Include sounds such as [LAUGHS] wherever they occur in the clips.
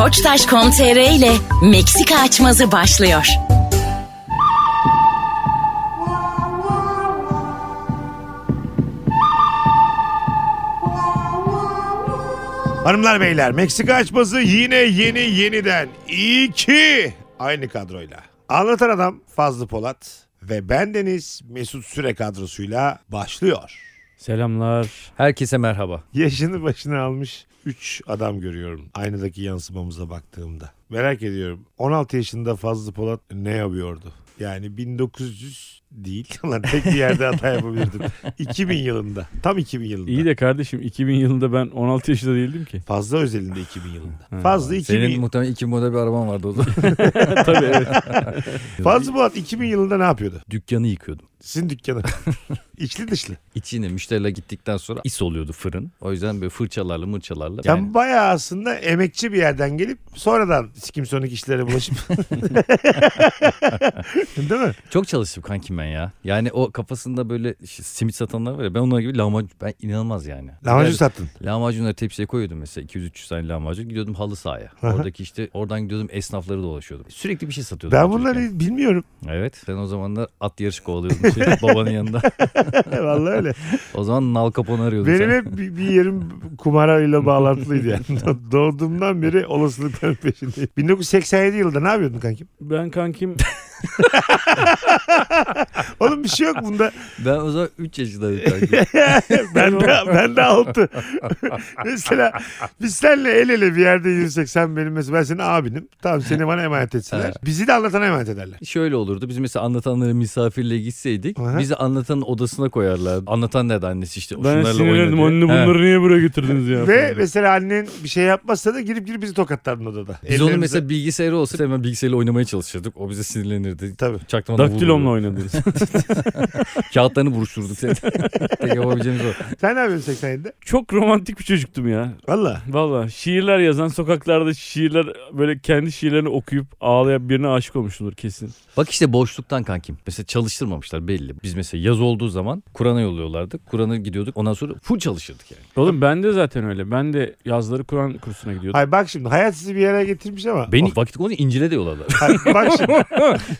Koçtaş.com.tr ile Meksika açmazı başlıyor. Hanımlar beyler Meksika açması yine yeni yeniden. İyi ki aynı kadroyla. Anlatan adam Fazlı Polat ve bendeniz Mesut Süre kadrosuyla başlıyor. Selamlar. Herkese merhaba. Yaşını başına almış 3 adam görüyorum aynadaki yansımamıza baktığımda. Merak ediyorum 16 yaşında Fazlı Polat ne yapıyordu? Yani 1900 değil. [LAUGHS] Lan tek bir yerde hata yapabilirdim. [LAUGHS] 2000 yılında. Tam 2000 yılında. İyi de kardeşim 2000 yılında ben 16 yaşında değildim ki. Fazla özelinde 2000 yılında. Fazla 2000 Senin muhtemelen iki model bir araban vardı o zaman. [LAUGHS] Tabii evet. Fazlı Polat 2000 yılında ne yapıyordu? Dükkanı yıkıyordum. Sizin dükkanı. İçli dışlı. İçine müşteriler gittikten sonra is oluyordu fırın. O yüzden böyle fırçalarla mırçalarla. Sen Yani bayağı aslında emekçi bir yerden gelip sonradan sikim sonik işlere bulaşıp. Değil mi? çok çalıştım kankim ben ya. Yani o kafasında böyle işte simit satanlar var ya ben onlar gibi lahmacun ben inanılmaz yani. Lahmacun Yani sattın. Lahmacunları tepsiye koyuyordum mesela 200-300 tane lahmacun. Gidiyordum halı sahaya. Oradaki işte oradan gidiyordum esnafları dolaşıyordum. Sürekli bir şey satıyordum. Ben bunları bilmiyorum. Evet. Ben o zamanlar at yarışı kovalıyordum şey, [LAUGHS] babanın yanında. [LAUGHS] Vallahi öyle. O zaman Nal Capone'u arıyordum. Benim sen. hep bir, bir yerim kumarayla bağlantılıydı yani. [LAUGHS] Doğduğumdan beri olasılıkların peşindeyim. 1987 yılında ne yapıyordun kankim? Ben kankim [LAUGHS] Oğlum bir şey yok bunda. Ben o zaman 3 yaşındaydım kankim. [LAUGHS] ben de, ben de altı. [LAUGHS] mesela biz seninle el ele bir yerde yürüsek sen benim mesela ben senin abinim. Tamam seni bana emanet etseler. Bizi de anlatana emanet ederler. Şöyle olurdu. Biz mesela anlatanlara misafirle gitseydik Aha. bizi anlatanın odasına koyarlar. Anlatan nerede annesi işte. ben sinirlendim anne He. bunları niye buraya getirdiniz ya? Ve falan. mesela annen bir şey yapmazsa da girip girip bizi tokatlardın odada. Biz onun Ellerimize- mesela bilgisayarı olsa hemen bilgisayarla oynamaya çalışırdık. O bize sinirlenirdi. Tabii. Çaktırmadan Daktilomla oynadınız. [LAUGHS] Kağıtlarını buruşturduk. Tek [LAUGHS] yapabileceğimiz o. Sen ne yapıyorsun 87'de? Çok romantik bir çocuktum ya. Valla. Valla şiirler yazan sokaklarda şiirler böyle kendi şiirlerini okuyup ağlayan birine aşık olmuşumdur kesin. Bak işte boşluktan kankim. Mesela çalıştırmamışlar belli. Biz mesela yaz olduğu zaman Kur'an'a yolluyorlardı. Kur'an'a gidiyorduk. Ondan sonra full çalışırdık yani. Oğlum ben de zaten öyle. Ben de yazları Kur'an kursuna gidiyordum. Ay bak şimdi hayat sizi bir yere getirmiş ama. Beni vakit konu İncil'e de yolladılar. Ay, bak şimdi.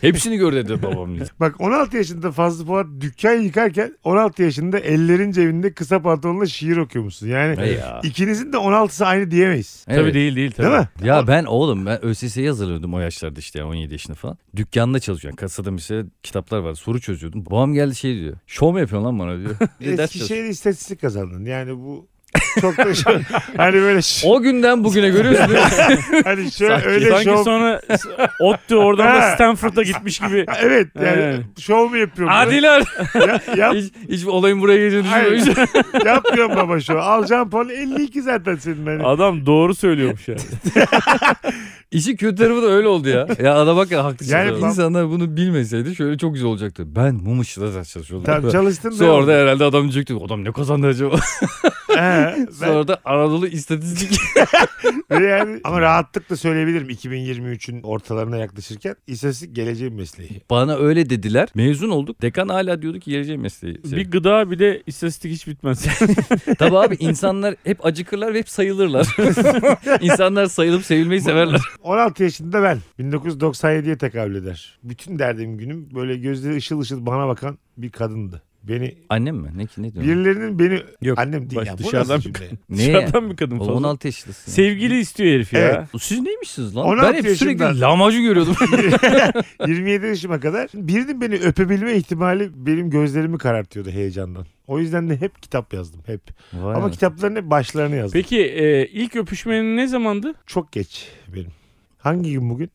[LAUGHS] Hepsini gör dedi babam. diye. Bak 16 yaşında Fazlı Polat dükkan yıkarken 16 yaşında ellerin cebinde kısa pantolonla şiir okuyormuşsun. Yani Hey ya. ikinizin de 16'sı aynı diyemeyiz. Tabii Evet. değil değil tabii. Değil mi? Ya ben oğlum ben ÖSS'ye hazırlıyordum o yaşlarda işte yani 17 yaşında falan. Dükkanda çalışıyorum. Kasada mesela kitaplar var. Soru çözüyordum. Babam geldi şey diyor. Şov mu yapıyorsun lan bana diyor. [LAUGHS] Bir de ders. Eskişehir'de istatistik kazandın. Yani bu çok da şu, hani böyle ş- O günden bugüne görüyorsun değil mi? [LAUGHS] hani şöyle Sanki- öyle Sanki şov. sonra ODTÜ oradan Ha. da Stanford'a gitmiş gibi. Evet yani Evet. şov mu yapıyorum? Adiler. Ya, yap, hiç, hiç olayın buraya geleceğini Hayır. düşünmemiş. [LAUGHS] yapmıyorum baba şov. Alacağım puan 52 zaten senin hani. Adam doğru söylüyormuş yani. [LAUGHS] İşin kötü tarafı da öyle oldu ya. Ya adam bak ya haklı. Yani bak- İnsanlar bunu bilmeseydi şöyle çok güzel olacaktı. Ben mum ışıkla ders çalışıyordum. Tamam çalıştın da. Sonra da herhalde adam diyecekti. Adam ne kazandı acaba? He, ben- [LAUGHS] Sonra da Anadolu İstatistik. [LAUGHS] Yani, [LAUGHS] ama rahatlıkla söyleyebilirim 2023'ün ortalarına yaklaşırken istatistik geleceğin mesleği. Bana öyle dediler. Mezun olduk. Dekan hala diyordu ki geleceğim mesleği. bir gıda bir de istatistik hiç bitmez. Tabii abi insanlar hep acıkırlar ve hep sayılırlar. insanlar sayılıp sevilmeyi severler. 16 yaşında ben 1997'ye tekabül eder. Bütün derdim günüm böyle gözleri ışıl ışıl bana bakan bir kadındı. Beni Annem mi? Ne ki ne diyor? birilerinin beni Yok, annem değil baş- ya. Bu dışarıdan nasıl bir cümle? [LAUGHS] Ne? Dışarıdan bir kadın Oğlum falan. 16 yaşındasın. Sevgili istiyor herif ya. Evet. Siz neymişsiniz lan? 16 Ben hep sürekli yaşından- lahmacun görüyordum. [LAUGHS] [LAUGHS] 27 yaşıma kadar birinin beni öpebilme ihtimali benim gözlerimi karartıyordu heyecandan. O yüzden de hep kitap yazdım hep. Vay Ama be. kitapların hep başlarını yazdım. Peki e, ilk öpüşmenin ne zamandı? Çok geç benim. Hangi gün bugün?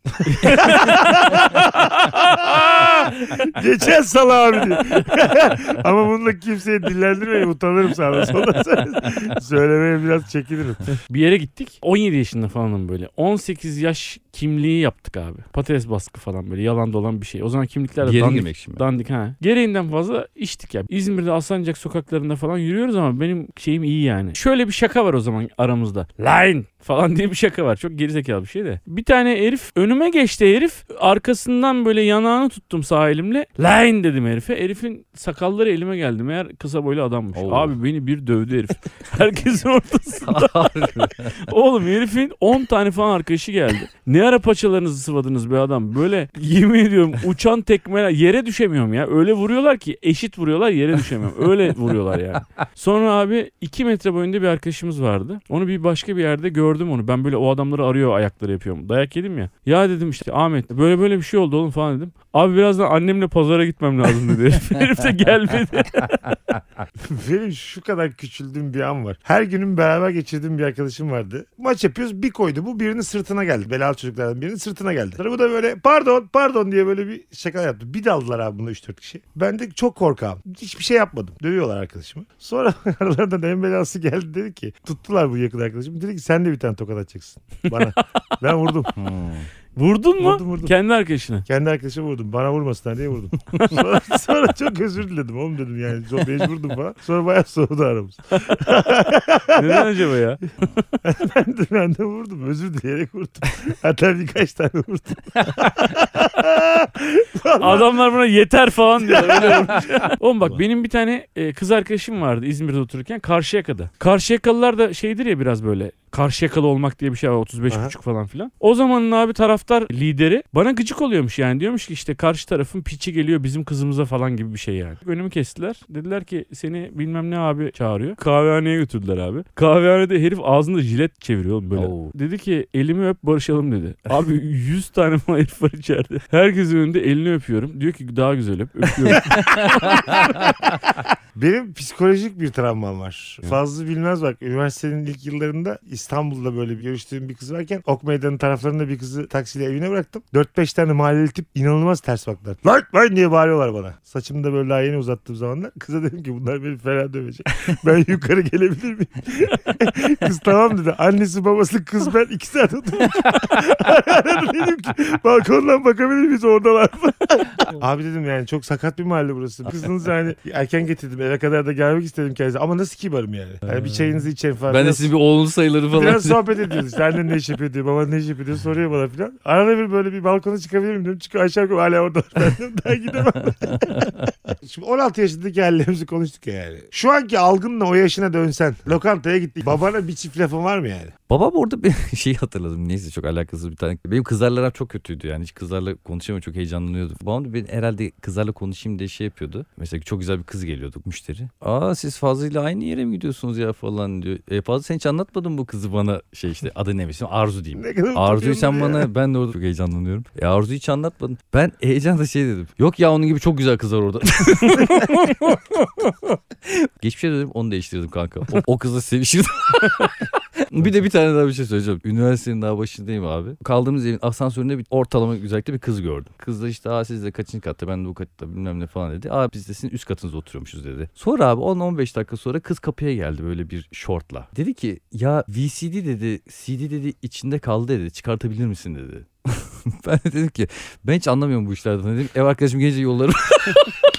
[LAUGHS] Geçen salı abi diyor. [LAUGHS] Ama bunu da kimseye dillendirmeyin utanırım sağda solda. [LAUGHS] Söylemeye biraz çekinirim. Bir yere gittik. 17 yaşında falanım böyle. 18 yaş kimliği yaptık abi. Patates baskı falan böyle yalan dolan bir şey. O zaman kimlikler de yere dandik. şimdi. Dandik ha. Gereğinden fazla içtik ya. İzmir'de Alsancak sokaklarında falan yürüyoruz ama benim şeyim iyi yani. Şöyle bir şaka var o zaman aramızda. Line falan diye bir şaka var. Çok gerizekalı bir şey de. Bir tane herif önüme geçti herif. Arkasından böyle yanağını tuttum sağ elimle. Line dedim herife. Herifin sakalları elime geldi. Meğer kısa boylu adammış. Oo. Abi beni bir dövdü herif. [LAUGHS] Herkesin ortasında. [LAUGHS] Oğlum herifin 10 tane falan arkadaşı geldi. Ne ara paçalarınızı sıvadınız be adam. Böyle yemin ediyorum uçan tekmeler yere düşemiyorum ya. Öyle vuruyorlar ki eşit vuruyorlar yere düşemiyorum. Öyle vuruyorlar yani. Sonra abi 2 metre boyunda bir arkadaşımız vardı. Onu bir başka bir yerde gördüm onu. Ben böyle o adamları arıyor ayakları yapıyorum. Dayak yedim ya. Ya dedim işte Ahmet böyle böyle bir şey oldu oğlum falan dedim. Abi birazdan annemle pazara gitmem lazım dedi. herif. [LAUGHS] De gelmedi. [LAUGHS] Benim şu kadar küçüldüğüm bir an var. Her günün beraber geçirdiğim bir arkadaşım vardı. Maç yapıyoruz bir koydu. Bu birinin sırtına geldi. Belalı çocuklardan birinin sırtına geldi. Sonra bu da böyle pardon pardon diye böyle bir şaka yaptı. Bir daldılar abi buna 3-4 kişi. Ben de çok korkağım. Hiçbir şey yapmadım. Dövüyorlar arkadaşımı. Sonra [LAUGHS] aralarından en belası geldi dedi ki tuttular bu yakın arkadaşım. Dedi ki sen de bir tane tokat atacaksın bana. ben vurdum. [LAUGHS] Hmm. Vurdun mu? Vurdum, vurdum. Kendi arkadaşına. Kendi arkadaşıma vurdum. Bana vurmasınlar diye vurdum. [LAUGHS] Sonra, sonra çok özür diledim. Oğlum dedim yani. Çok mecburdum falan. Sonra bayağı soğudu aramız. [LAUGHS] Neden acaba ya? ben, de, ben de vurdum. Özür dileyerek vurdum. Hatta birkaç tane vurdum. Adamlar buna yeter falan diyorlar. Oğlum bak benim bir tane e, kız arkadaşım vardı İzmir'de otururken Karşıyaka'da. Karşıyakalılar da şeydir ya biraz böyle Karşıyakalı olmak diye bir şey var 35 Aha. buçuk falan filan. O zamanın abi taraftar lideri bana gıcık oluyormuş yani. Diyormuş ki işte karşı tarafın piçi geliyor bizim kızımıza falan gibi bir şey yani. Önümü kestiler. Dediler ki seni bilmem ne abi çağırıyor. Kahvehaneye götürdüler abi. Kahvehanede herif ağzında jilet çeviriyor oğlum böyle. Oo. Dedi ki elimi öp barışalım dedi. Abi [LAUGHS] 100 tane herif var içeride. Herkesin önünde elini öpüyorum. Diyor ki daha güzel öp. Öpüyorum. [LAUGHS] Benim psikolojik bir travmam var. Fazla bilmez bak. Üniversitenin ilk yıllarında İstanbul'da böyle bir görüştüğüm bir kız varken Ok Meydanı taraflarında bir kızı taksiyle evine bıraktım. 4-5 tane mahalleli tip inanılmaz ters baktılar. Lan lan diye bağırıyorlar bana. Saçımı da böyle daha yeni uzattığım zamanlar. Kıza dedim ki bunlar beni fena dövecek. Ben [LAUGHS] yukarı gelebilir miyim? [LAUGHS] kız tamam dedi. Annesi babası kız ben iki saat oturdum. [LAUGHS] Dedim ki balkondan bakabilir miyiz oradalar mı? Abi dedim yani çok sakat bir mahalle burası. Kızınız yani erken getirdim eve kadar da gelmek istedim kendisi. Ama nasıl kibarım yani. yani bir çayınızı içerim falan. Ben de Biraz- sizin bir oğlun sayıları falan. Biraz sohbet ediyoruz. İşte annen ne iş yapıyor diyor. Baban ne iş yapıyor diyor. Soruyor bana falan. Arada bir böyle bir balkona çıkabilir miyim diyorum. Çıkıyor aşağı yukarı hala orada. [LAUGHS] Ben diyorum daha gidemem. [LAUGHS] Şimdi 16 yaşındaki hallerimizi konuştuk ya yani. Şu anki algınla o yaşına dönsen. Lokantaya gittik. Babana bir çift lafın var mı yani? Babam orada bir [LAUGHS] şey hatırladım. Neyse çok alakasız bir tane. Benim kızlarla aram çok kötüydü yani. Hiç kızlarla konuşamıyor çok heyecanlanıyordu. Babam da ben herhalde kızlarla konuşayım diye şey yapıyordu. Mesela çok güzel bir kız geliyordu müşteri. Aa siz Fazlı'yla aynı yere mi gidiyorsunuz ya falan diyor. E Fazlı sen hiç anlatmadın bu kızı bana şey işte adı ne mesela Arzu diyeyim. Arzu'yu sen ya. bana ben de orada çok heyecanlanıyorum. E Arzu'yu hiç anlatmadın. Ben heyecanla şey dedim. Yok ya onun gibi çok güzel kızlar orada. [LAUGHS] Geçmişe dönüp onu değiştirdim kanka. O, o kızla sevişirdim. [LAUGHS] bir de bir tane daha bir şey söyleyeceğim. Üniversitenin daha başındayım abi. Kaldığımız evin asansöründe bir ortalama güzellikte bir kız gördüm. Kız da işte aa siz de kaçıncı katta ben de bu katta bilmem ne falan dedi. Aa biz de sizin üst katınızda oturuyormuşuz dedi. Sonra abi 10-15 dakika sonra kız kapıya geldi böyle bir şortla. Dedi ki ya VCD dedi CD dedi içinde kaldı dedi çıkartabilir misin dedi. [LAUGHS] ben de dedim ki ben hiç anlamıyorum bu işlerden dedim. Ev arkadaşım gelince yollarım. [LAUGHS]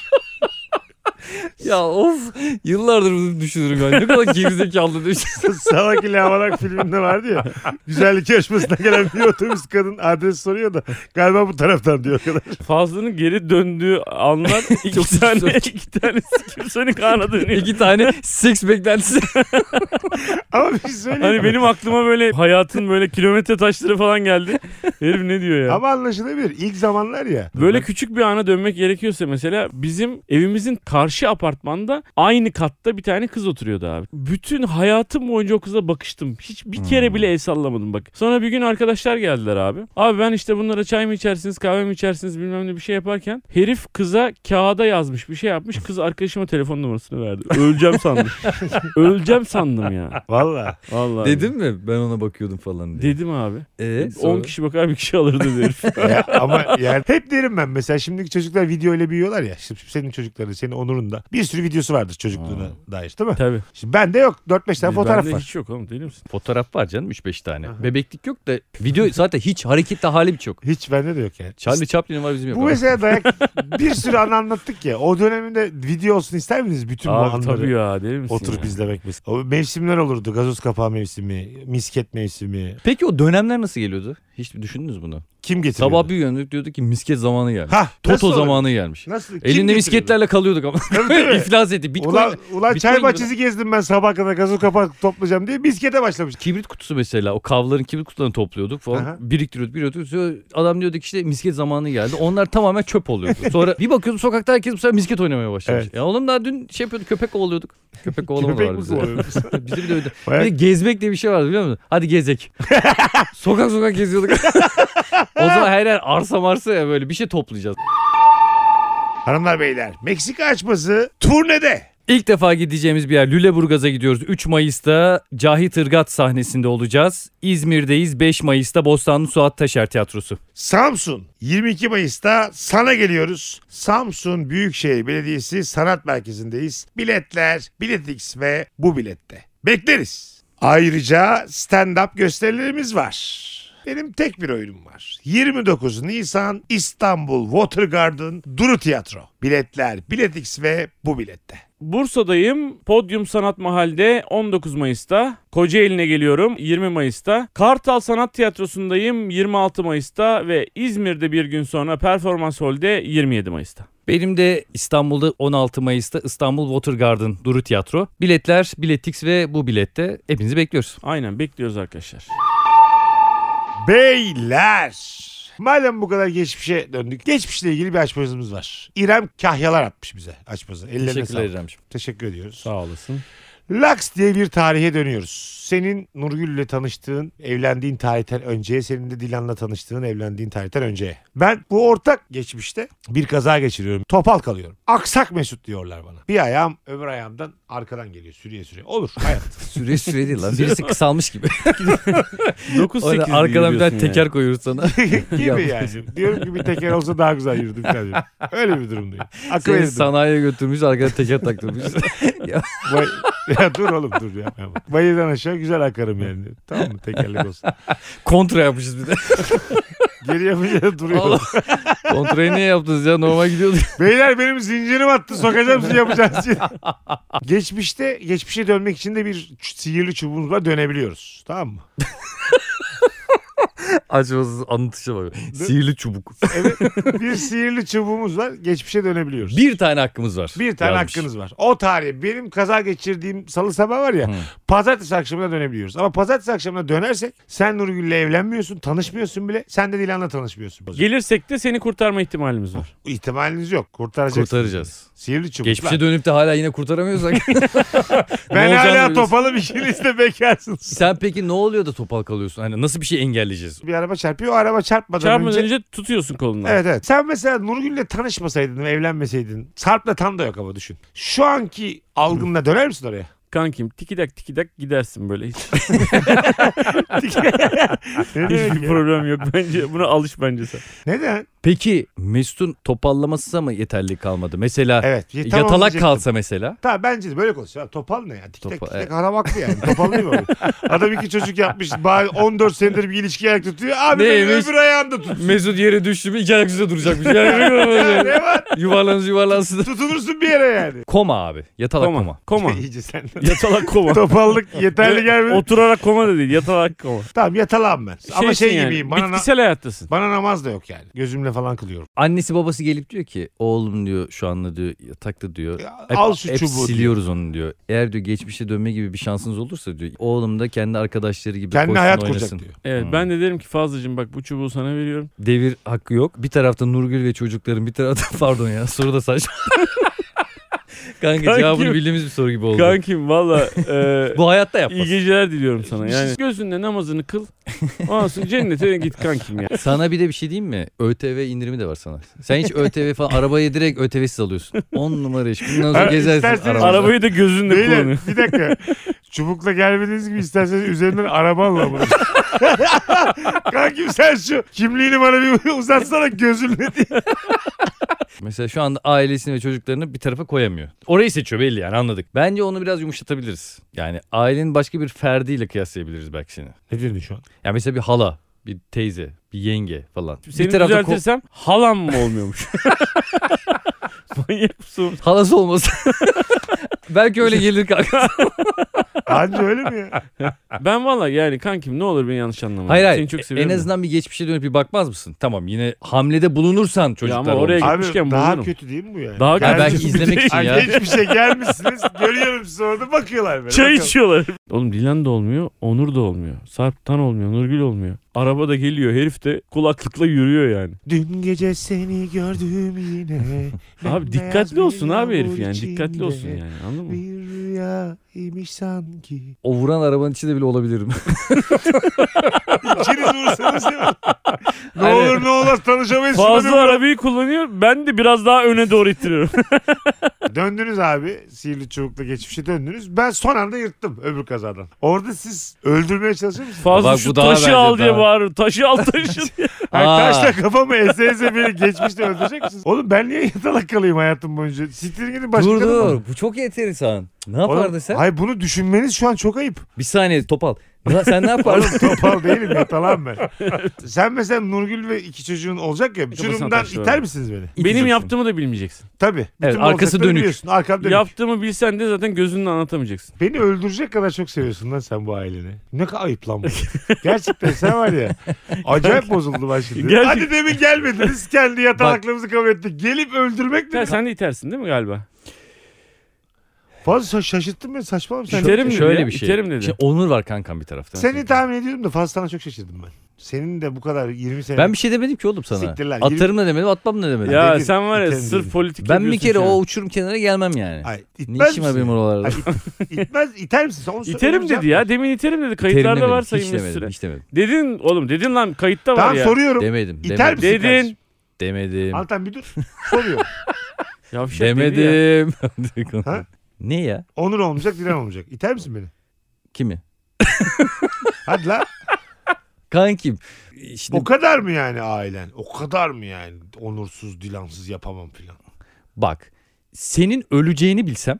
ya of yıllardır bunu düşünürüm yani. Ne kadar [LAUGHS] gerizekalı. Salak ile Havalak filminde vardı ya. Güzellik yarışmasına gelen bir otobüs kadın adres soruyor da galiba bu taraftan diyor kadar. Fazlı'nın geri döndüğü anlar [LAUGHS] iki tane iki tane kimsenin kanına dönüyor. İki tane seks beklentisi. [LAUGHS] Ama bir şey söyleyeyim. Hani benim aklıma böyle hayatın böyle kilometre taşları falan geldi. Herif ne diyor ya? Ama anlaşılabilir. İlk zamanlar ya. Böyle küçük bir ana dönmek gerekiyorsa mesela bizim evimizin karşı apartmanda aynı katta bir tane kız oturuyordu abi. Bütün hayatım boyunca o kıza bakıştım. Hiç bir kere bile el sallamadım bak. Sonra bir gün arkadaşlar geldiler abi. Abi ben işte bunlara çay mı içersiniz kahve mi içersiniz bilmem ne bir şey yaparken herif kıza kağıda yazmış bir şey yapmış. Kız arkadaşıma telefon numarasını verdi. Öleceğim sandım. [LAUGHS] Öleceğim sandım ya. Valla. Vallahi. Dedim mi ben ona bakıyordum falan diye. Dedim abi. Ee, 10 sonra- kişi bakar bir kişi alır dedi herif. [LAUGHS] Ya ama yani [LAUGHS] hep derim ben mesela şimdiki çocuklar video ile büyüyorlar ya. Şimdi senin çocukların, senin Onur'un da bir sürü videosu vardır çocukluğuna dair değil mi? Tabii. Şimdi bende yok. 4-5 tane fotoğraf Bende var. hiç yok oğlum deli misin? Fotoğraf var canım 3-5 tane. Aha. Bebeklik yok da video zaten hiç hareketli hali hiç yok. Hiç bende de yok yani. Charlie Chaplin'in var bizim yok. Bu mesela dayak [LAUGHS] bir sürü an anlattık ya. O döneminde video olsun ister miydiniz bütün bu Abi anları? tabii ya deli misin Oturup ya? izlemek mesela. O mevsimler olurdu. Gazoz kapağı mevsimi, misket mevsimi. Peki o dönemler nasıl geliyordu? Hiç düşündünüz bunu? Kim getiriyordu? Sabah bir uyandık diyordu ki misket zamanı gelmiş. Hah, Toto zamanı gelmiş. Nasıl? Kim Elinde misketlerle kalıyorduk ama. [LAUGHS] İflas etti. Bitcoin, Ulan, ulan Bitcoin çay gibi. bahçesi gezdim ben sabah kadar gazoz kapağı toplayacağım diye biskete başlamış. Kibrit kutusu mesela o kavların kibrit kutularını topluyorduk falan. Aha. Biriktiriyorduk biriktiriyorduk. Adam diyordu ki işte misket zamanı geldi. Onlar tamamen çöp oluyordu. Sonra bir bakıyordum sokakta herkes bu sefer misket oynamaya başlamış. Evet. Ya oğlum daha dün şey yapıyorduk köpek kovalıyorduk. Köpek Köpek var kovalıyoruz? [LAUGHS] bizde bir de öyle. Bir Bayağı- de gezmek diye bir şey vardı biliyor musun? Hadi gezek. [LAUGHS] sokak sokak geziyorduk. [LAUGHS] o zaman her yer arsa marsa ya böyle bir şey toplayacağız. Hanımlar beyler Meksika açması turnede. İlk defa gideceğimiz bir yer Lüleburgaz'a gidiyoruz. 3 Mayıs'ta Cahit Irgat sahnesinde olacağız. İzmir'deyiz 5 Mayıs'ta Bostanlı Suat Taşer Tiyatrosu. Samsun 22 Mayıs'ta sana geliyoruz. Samsun Büyükşehir Belediyesi Sanat Merkezi'ndeyiz. Biletler Biletix ve bu bilette. Bekleriz. Ayrıca stand-up gösterilerimiz var. Benim tek bir oyunum var. 29 Nisan İstanbul Watergarden Duru Tiyatro. Biletler Biletix ve bu bilette. Bursa'dayım. Podyum Sanat Mahal'de 19 Mayıs'ta. Kocaeli'ne geliyorum 20 Mayıs'ta. Kartal Sanat Tiyatrosu'ndayım 26 Mayıs'ta ve İzmir'de bir gün sonra Performans Hall'de 27 Mayıs'ta. Benim de İstanbul'da 16 Mayıs'ta İstanbul Watergarden Duru Tiyatro. Biletler Biletix ve bu bilette hepinizi bekliyoruz. Aynen bekliyoruz arkadaşlar. Beyler. Madem bu kadar geçmişe döndük. Geçmişle ilgili bir açmazımız var. İrem kahyalar atmış bize açmazı. Ellerine Teşekkürler sağlık. İremciğim. Teşekkür ediyoruz. Sağ olasın. Laks diye bir tarihe dönüyoruz. Senin Nurgül ile tanıştığın, evlendiğin tarihten önceye, senin de Dilan'la tanıştığın, evlendiğin tarihten önceye. Ben bu ortak geçmişte bir kaza geçiriyorum. Topal kalıyorum. Aksak Mesut diyorlar bana. Bir ayağım öbür ayağımdan arkadan geliyor sürüye sürüye. Olur hayat. [LAUGHS] Süre süre değil lan. Birisi kısalmış gibi. [LAUGHS] 9-8 Orada arkadan bir tane teker koyuyoruz sana. [LAUGHS] Gibi yani. Diyorum ki bir teker olsa daha güzel yürüdüm. Öyle bir durumdayım. Akıl Seni sanayiye götürmüş arkadan teker taktırmış. Ya dur oğlum dur ya. Bayırdan aşağı güzel akarım yani. Tamam mı? Tekerlek olsun. Kontra yapmışız bir de. Geri yapınca duruyor. Kontrayı niye yaptınız ya? Normal gidiyorduk. Beyler benim zincirim attı. Sokacağım sizi yapacağınız şey. Geçmişte, geçmişe dönmek için de bir ç- sihirli çubuğumuz var. Dönebiliyoruz. Tamam mı? Açmasız anlatışa bak. Sihirli çubuk. Evet. [LAUGHS] bir sihirli çubuğumuz var. Geçmişe dönebiliyoruz. Bir tane hakkımız var. Bir tane Yazmış. hakkınız var. O tarih benim kaza geçirdiğim salı sabah var ya Hı. pazartesi akşamına dönebiliyoruz. Ama pazartesi akşamına dönersek sen Nurgül'le evlenmiyorsun, tanışmıyorsun bile. Sen de Dilan'la tanışmıyorsun. Gelirsek de seni kurtarma ihtimalimiz var. İhtimaliniz yok. Kurtaracaksınız. Kurtaracağız. Sihirli çubuk. Geçmişe dönüp de hala yine kurtaramıyorsak. [LAUGHS] [LAUGHS] Ben hala olacağını topalım ikinizde bekarsınız. Sen peki ne oluyor da topal kalıyorsun? Hani nasıl bir şey engelleyeceğiz? Bir araba çarpıyor. O araba çarpmadan Çarpmadan önce... önce tutuyorsun kolundan. Evet evet. Sen mesela Nurgül'le tanışmasaydın evlenmeseydin. Sarp'la tan da yok ama düşün. Şu anki algınla döner misin oraya? Kankim tikidak tikidak gidersin böyle hiç. [LAUGHS] Hiçbir ya? problem yok bence. Buna alış bence sen. Neden? Peki Mesut'un topallaması mı yeterli kalmadı? Mesela Evet. tamam yatalak diyecektim. kalsa mesela. Tamam bence de böyle konuşuyor. Ya, Topal ne ya? Tik tak Topal, tik tak evet. haklı yani. Topal değil mi abi? [LAUGHS] Adam iki çocuk yapmış. Bari 14 senedir bir ilişki ayak tutuyor. Abi benim Neymiş? öbür ayağımda tut. Mesut yere düştü mü iki ayak üstüne duracakmış. Ya, ne var? yuvarlansın yuvarlansın. Tutunursun bir yere yani. Koma abi. Yatalak koma. Koma. Koma. [LAUGHS] İyice sen. Yatalak koma. Topallık yeterli gelmedi. Oturarak koma da değil yatalak koma. Tamam yatalağım ben. Ama Şeysin şey yani, gibiyim. Bana, na- Bitkisel hayattasın. bana namaz da yok yani. Gözümle falan kılıyorum. Annesi babası gelip diyor ki oğlum diyor şu anda diyor yatakta diyor. Ya, Hep, al şu hep çubuğu diyor. siliyoruz onu diyor. Eğer diyor geçmişe dönme gibi bir şansınız olursa diyor. Oğlum da kendi arkadaşları gibi Kendi koşsun hayat oynasın. kuracak diyor. Evet Hmm. ben de derim ki Fazlıcığım bak bu çubuğu sana veriyorum. Devir hakkı yok. Bir tarafta Nurgül ve çocukların bir tarafta [LAUGHS] pardon ya soru da saçma. [LAUGHS] Kanka Kanki- cevabını bildiğimiz bir soru gibi oldu. Kankim valla e, [LAUGHS] Bu hayatta yapmaz. iyi geceler diliyorum sana. Yani gözünde namazını kıl. [LAUGHS] Ondan sonra cennete git kankim ya. Sana bir de bir şey diyeyim mi? ÖTV indirimi de var sana. Sen hiç ÖTV falan arabayı direkt ÖTV'siz alıyorsun. 10 numara iş. Bundan sonra gezersin isterseniz arabada. Arabayı da gözünde Beyler kullanıyor. bir dakika. Çubukla gelmediğiniz gibi isterseniz üzerinden araba alın bunu. [LAUGHS] Kankim sen şu kimliğini bana bir uzatsana gözünle diye. Mesela şu anda ailesini ve çocuklarını bir tarafa koyamıyor. Orayı seçiyor belli yani anladık. Bence onu biraz yumuşatabiliriz. Yani ailenin başka bir ferdiyle kıyaslayabiliriz belki seni. Ne dedin şu an? Yani mesela bir hala, bir teyze, bir yenge falan. Seni bir düzeltirsem halam mı olmuyormuş? [LAUGHS] [LAUGHS] Manyak mısın? halası olmasa. [LAUGHS] belki öyle gelir kanka. [LAUGHS] Anca öyle mi ya? Ben valla yani kankim ne olur beni yanlış anlama. Hayır hayır. Seni çok en seviyorum. da. azından bir geçmişe dönüp bir bakmaz mısın? Tamam yine hamlede bulunursan çocuklar ama oraya olmuş. Abi Gitmişken daha bulurum. kötü değil mi bu yani? Daha Ya kötü. belki izlemek için Ay, ya. Geçmişe gelmişsiniz. Görüyorum sizi orada bakıyorlar böyle. Çay Bakalım. içiyorlar. Oğlum Dilan da olmuyor, Onur da olmuyor. Sarp Tan olmuyor, Nurgül olmuyor. Araba da geliyor, herif de kulaklıkla yürüyor yani. Dün gece seni gördüm yine. [LAUGHS] Abi dikkatli olsun abi herif yani. içinde. Dikkatli olsun yani anladın mı? Bir rüya imiş sanki. O vuran arabanın içinde bile olabilirim. [LAUGHS] İkiniz vursanız ya. ne Aynen. olur ne olmaz tanışamayız. Fazla arabayı kullanıyor. Ben de biraz daha öne doğru ittiriyorum. [LAUGHS] Döndünüz abi. Sihirli çubukla geçmişe döndünüz. Ben son anda yırttım öbür kazadan. Orada siz öldürmeye çalışıyor musunuz? Fazla Bak, şu bu daha taşı bence al diye daha- bağırır. Taşı al taşı diye. Taşla kafamı eze eze beni geçmişte öldürecek misiniz? Oğlum ben niye yatalak kalayım hayatım boyunca? Siktirin gidin başka dur dur. bulun. Bu çok enteresan. Ne Oğlum, yapardın sen? Hayır bunu düşünmeniz şu an çok ayıp. Bir saniye topal. Ya sen ne yapardın? Oğlum topal değilim yatalan [LAUGHS] ben. Sen mesela Nurgül ve iki çocuğun olacak ya. Taşlar iter misiniz beni? Benim İteceksin. yaptığımı da bilmeyeceksin. Tabii. Evet, Bütün arkası olacakları dönük. Biliyorsun, arkam dönük. Yaptığımı bilsen de zaten gözünle anlatamayacaksın. Beni öldürecek kadar çok seviyorsun lan sen bu aileni. Ne kadar ayıp lan bu. Gerçekten sen var ya. [LAUGHS] Acayip bozuldu bak şimdi. Gerçek- Hadi demin gelmediniz. Kendi yatalaklarımızı kabul ettik. Gelip öldürmek ne? sen de itersin değil mi galiba? Fazla şaşırttın beni saçmalama sen. İterim dedi Şöyle ya, bir şey. iterim dedi. Şimdi Onur var kankam bir tarafta. Seni tahmin ediyorum da fazla sana çok şaşırdım ben. Senin de bu kadar 20 sene. Ben bir şey demedim ki oğlum sana. Siktir lan, Atarım da demedim, atmam da demedim. ya dedin, sen var ya iterim sırf dedin. politik ben bir yapıyorsun kere şu an. o uçurum kenara gelmem yani. Ay, Ne itmez işim var misin? benim oralarda? Ay, it- itmez, iter misin? Sen onu İterim dedi ya. Demin iterim dedi. Terim Kayıtlarda demedim, var Hiç sayın demedim, süre. hiç demedim. Dedin oğlum dedin lan kayıtta var Tamam ya. soruyorum. Demedim, İter demedim. misin? Dedin. Demedim. Altan bir dur. Soruyorum. [LAUGHS] Yavşak dedi ya. [LAUGHS] Demedim. Ha? Ne ya? Onur olmayacak, Dilan olmayacak. İter misin beni? Kimi? [LAUGHS] Hadi la. Kankim. Şimdi O kadar mı yani ailen? O kadar mı yani? Onursuz, dilansız yapamam filan. bak. Senin öleceğini bilsem.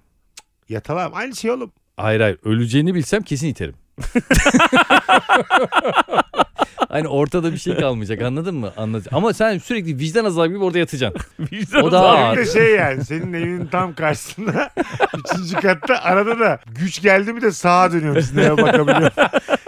Yatalam. Aynı şey oğlum. Hayır hayır. Öleceğini bilsem kesin iterim. [LAUGHS] hani ortada bir şey kalmayacak anladın mı? Anladın. Ama sen sürekli vicdan azabı gibi orada yatacaksın. [LAUGHS] Vicdan O da azabı. de şey yani senin evinin tam karşısında [LAUGHS] üçüncü katta arada da güç geldi mi de sağa dönüyorum sizin eve bakabiliyorum.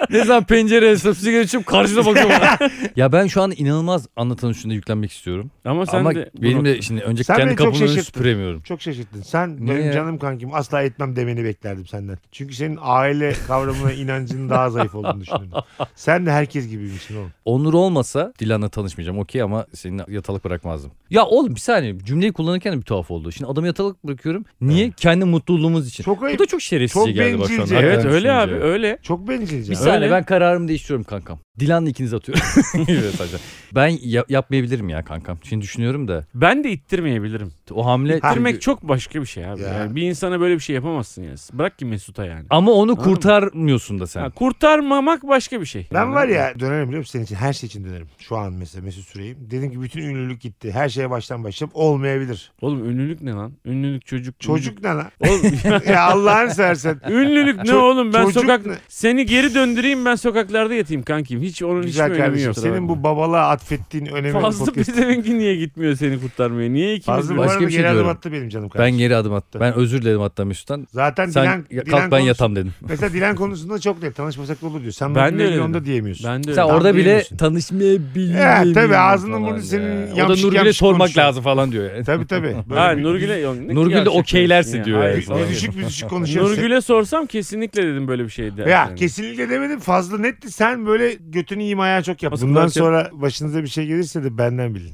Ne zaman pencereye sırf sigara içip karşına bakıyorum. [LAUGHS] ya ben şu an inanılmaz anlatan üstünde yüklenmek istiyorum. Ama sen Ama de benim de şimdi önce Sen kendi beni çok kapımın önünü şaşırttın. süpüremiyorum. Çok şaşırttın. Sen Niye benim ya? canım kankim asla etmem demeni beklerdim senden. Çünkü senin aile kavramına inancının daha zayıf olduğunu düşünüyorum. Sen de herkes gibiymişsin oğlum. Onur olmasa Dilan'la tanışmayacağım okey ama seninle yatalık bırakmazdım. Ya oğlum bir saniye cümleyi kullanırken de bir tuhaf oldu. Şimdi adamı yatalık bırakıyorum. Niye? Evet. Kendi mutluluğumuz için. Çok Bu ayıp. da çok şerefsizce Çok geldi bak şu an. bencilce. Evet Hakikaten öyle abi öyle. Çok bencilce. Bir saniye Öyle. ben kararımı değiştiriyorum kankam. Dilan'la ikinizi atıyorum. [LAUGHS] [LAUGHS] Ben ya- yapmayabilirim ya kankam. Şimdi düşünüyorum da. Ben de ittirmeyebilirim. O hamle... Ha. İttirmek çok başka bir şey abi. Ya. Yani bir insana böyle bir şey yapamazsın ya. Bırak ki Mesut'a yani. Ama onu Anladın mı? kurtarmıyorsun da sen. Ha, kurtarmamak başka bir şey. Ben Yani var ya dönerim biliyor musun senin için her şey için dönerim. Şu an mesela Mesut Süreyim. Dedim ki bütün ünlülük gitti. Her şeye baştan başlayıp olmayabilir. Oğlum ünlülük ne lan? Ünlülük çocuk. Çocuk ne lan? Oğlum, [LAUGHS] ya Allah'ını seversen. ünlülük ne Ço- oğlum? Ben sokak ne? seni geri döndüreyim ben sokaklarda yatayım kankim. Hiç onun Güzel hiçbir önemi yok. Senin bu babalığa atfettiğin önemi Fazla podcast. pezevenki niye gitmiyor seni kurtarmaya? Niye ikimiz Fazla bu bir- Başka arada bir şey geri adım attı benim canım Ben kardeşim. geri adım attım. Ben özür diledim hatta Mesut'tan. Zaten Sen Dilan, ya- Dilan kalk ben konusu- yatam dedim. Mesela Dilan konusunda çok net. Tanışmasak da olur diyor. Sen Ben de ben öyle onda diyemiyorsun. Ben de Sen öyle. Tam orada bile tanışmayabilirim. Ya, tabii, ağzının ya. senin O da yamşık Nurgül'e yamşık sormak konuşuyor. lazım falan diyor. yani. Tabii tabii. [LAUGHS] Ha bir- Nurgül'e ne Nurgül de okeylersin diyor hayır. Müzişik müzişik konuşuyorsun. Nurgül'e sorsam kesinlikle dedim böyle bir şey. Ya kesinlikle demedim. Fazla netti. Sen böyle götünü yimaya çok yap. Bundan bırakacağım? sonra başınıza bir şey gelirse de benden bilin.